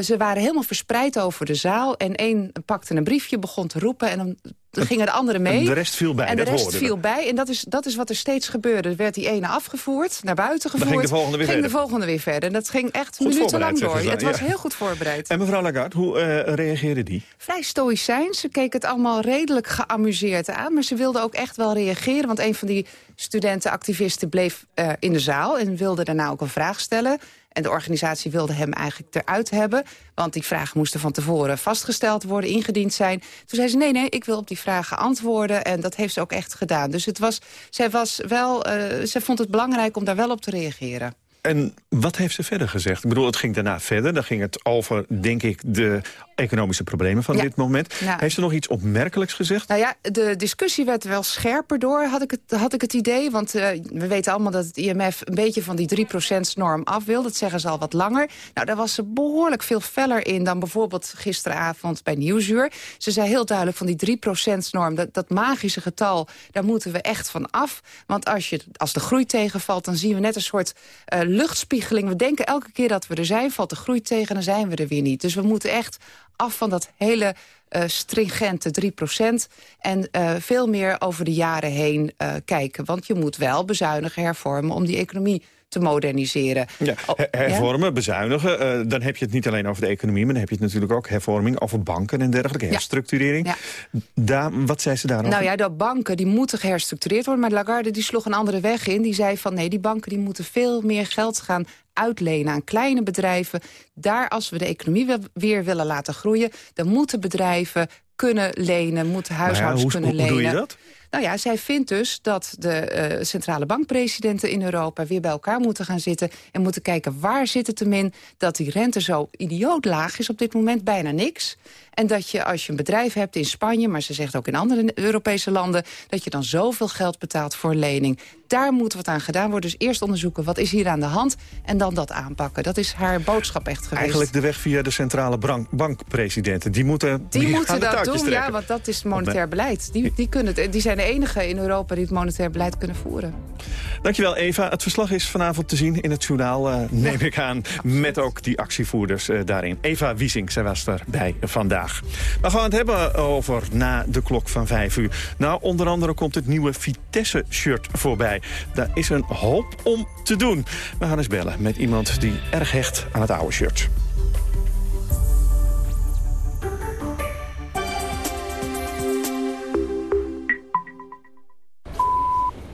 Ze waren helemaal verspreid over de zaal en één pakte een briefje, begon te roepen en dan dan gingen de anderen mee. En de rest viel bij, En de dat rest we. viel bij. En dat is, dat is wat er steeds gebeurde. Er werd die ene afgevoerd, naar buiten Dan gevoerd. ging de volgende weer ging verder. de volgende weer verder. En dat ging echt Goed minutenlang door. Het dan, was heel goed voorbereid. En mevrouw Lagarde, hoe eh, reageerde die? Vrij stoïcijns. Ze keek het allemaal redelijk geamuseerd aan. Maar ze wilde ook echt wel reageren. Want een van die studentenactivisten bleef eh, in de zaal... en wilde daarna ook een vraag stellen. En de organisatie wilde hem eigenlijk eruit hebben. Want die vragen moesten van tevoren vastgesteld worden, ingediend zijn. Toen zei ze, nee, nee, ik wil op die vragen antwoorden. En dat heeft ze ook echt gedaan. Dus het was, zij, was wel, eh, zij vond het belangrijk om daar wel op te reageren. En wat heeft ze verder gezegd? Ik bedoel, het ging daarna verder. Dan ging het over, denk ik, de economische problemen van Ja. dit moment. Ja. Heeft ze nog iets opmerkelijks gezegd? Nou ja, de discussie werd wel scherper door, had ik het, had ik het idee. Want eh, we weten allemaal dat het IMF een beetje van die 3%-norm af wil. Dat zeggen ze al wat langer. Nou, daar was ze behoorlijk veel feller in dan bijvoorbeeld gisteravond bij Nieuwsuur. Ze zei heel duidelijk van die 3%-norm, dat, dat magische getal... daar moeten we echt van af. Want als, je, als de groei tegenvalt, dan zien we net een soort eh, luchtspiegeling. We denken elke keer dat we er zijn, valt de groei tegen... dan zijn we er weer niet. Dus we moeten echt af van dat hele eh, stringente 3% en eh, veel meer over de jaren heen eh, kijken. Want je moet wel bezuinigen, hervormen... om die economie te moderniseren. Ja, her- hervormen, bezuinigen. eh, dan heb je het niet alleen over de economie... maar dan heb je het natuurlijk ook hervorming over banken en dergelijke. Herstructurering. Daar, wat zei ze daarover? Nou ja, de banken die moeten geherstructureerd worden. Maar Lagarde die sloeg een andere weg in. Die zei van nee, die banken die moeten veel meer geld gaan uitlenen aan kleine bedrijven. Daar, als we de economie we- weer willen laten groeien... dan moeten bedrijven kunnen lenen, moeten ja, huishoudens hoe, kunnen hoe, hoe lenen. doe je dat? Nou ja, zij vindt dus dat de eh, centrale bankpresidenten in Europa... weer bij elkaar moeten gaan zitten en moeten kijken... waar zit het hem in dat die rente zo idioot laag is op dit moment, bijna niks. En dat je als je een bedrijf hebt in Spanje... maar ze zegt ook in andere Europese landen... dat je dan zoveel geld betaalt voor lening. Daar moet wat aan gedaan worden. Dus eerst onderzoeken wat is hier aan de hand... en dan dat aanpakken. Dat is haar boodschap echt geweest. Eigenlijk de weg via de centrale bank- bankpresidenten. Die moeten, Die gaan moeten dat doen, trekken. ja, want dat is monetair beleid. Die, die, kunnen het, die zijn de enige in Europa die het monetair beleid kunnen voeren. Dankjewel Eva. Het verslag is vanavond te zien in het journaal, eh, neem ik aan. Met ook die actievoerders eh, daarin. Eva Wiesing, zij was erbij vandaag. We gaan het hebben over na de klok van vijf uur. Nou, onder andere komt het nieuwe Vitesse-shirt voorbij. Daar is een hoop om te doen. We gaan eens bellen met iemand die erg hecht aan het oude shirt.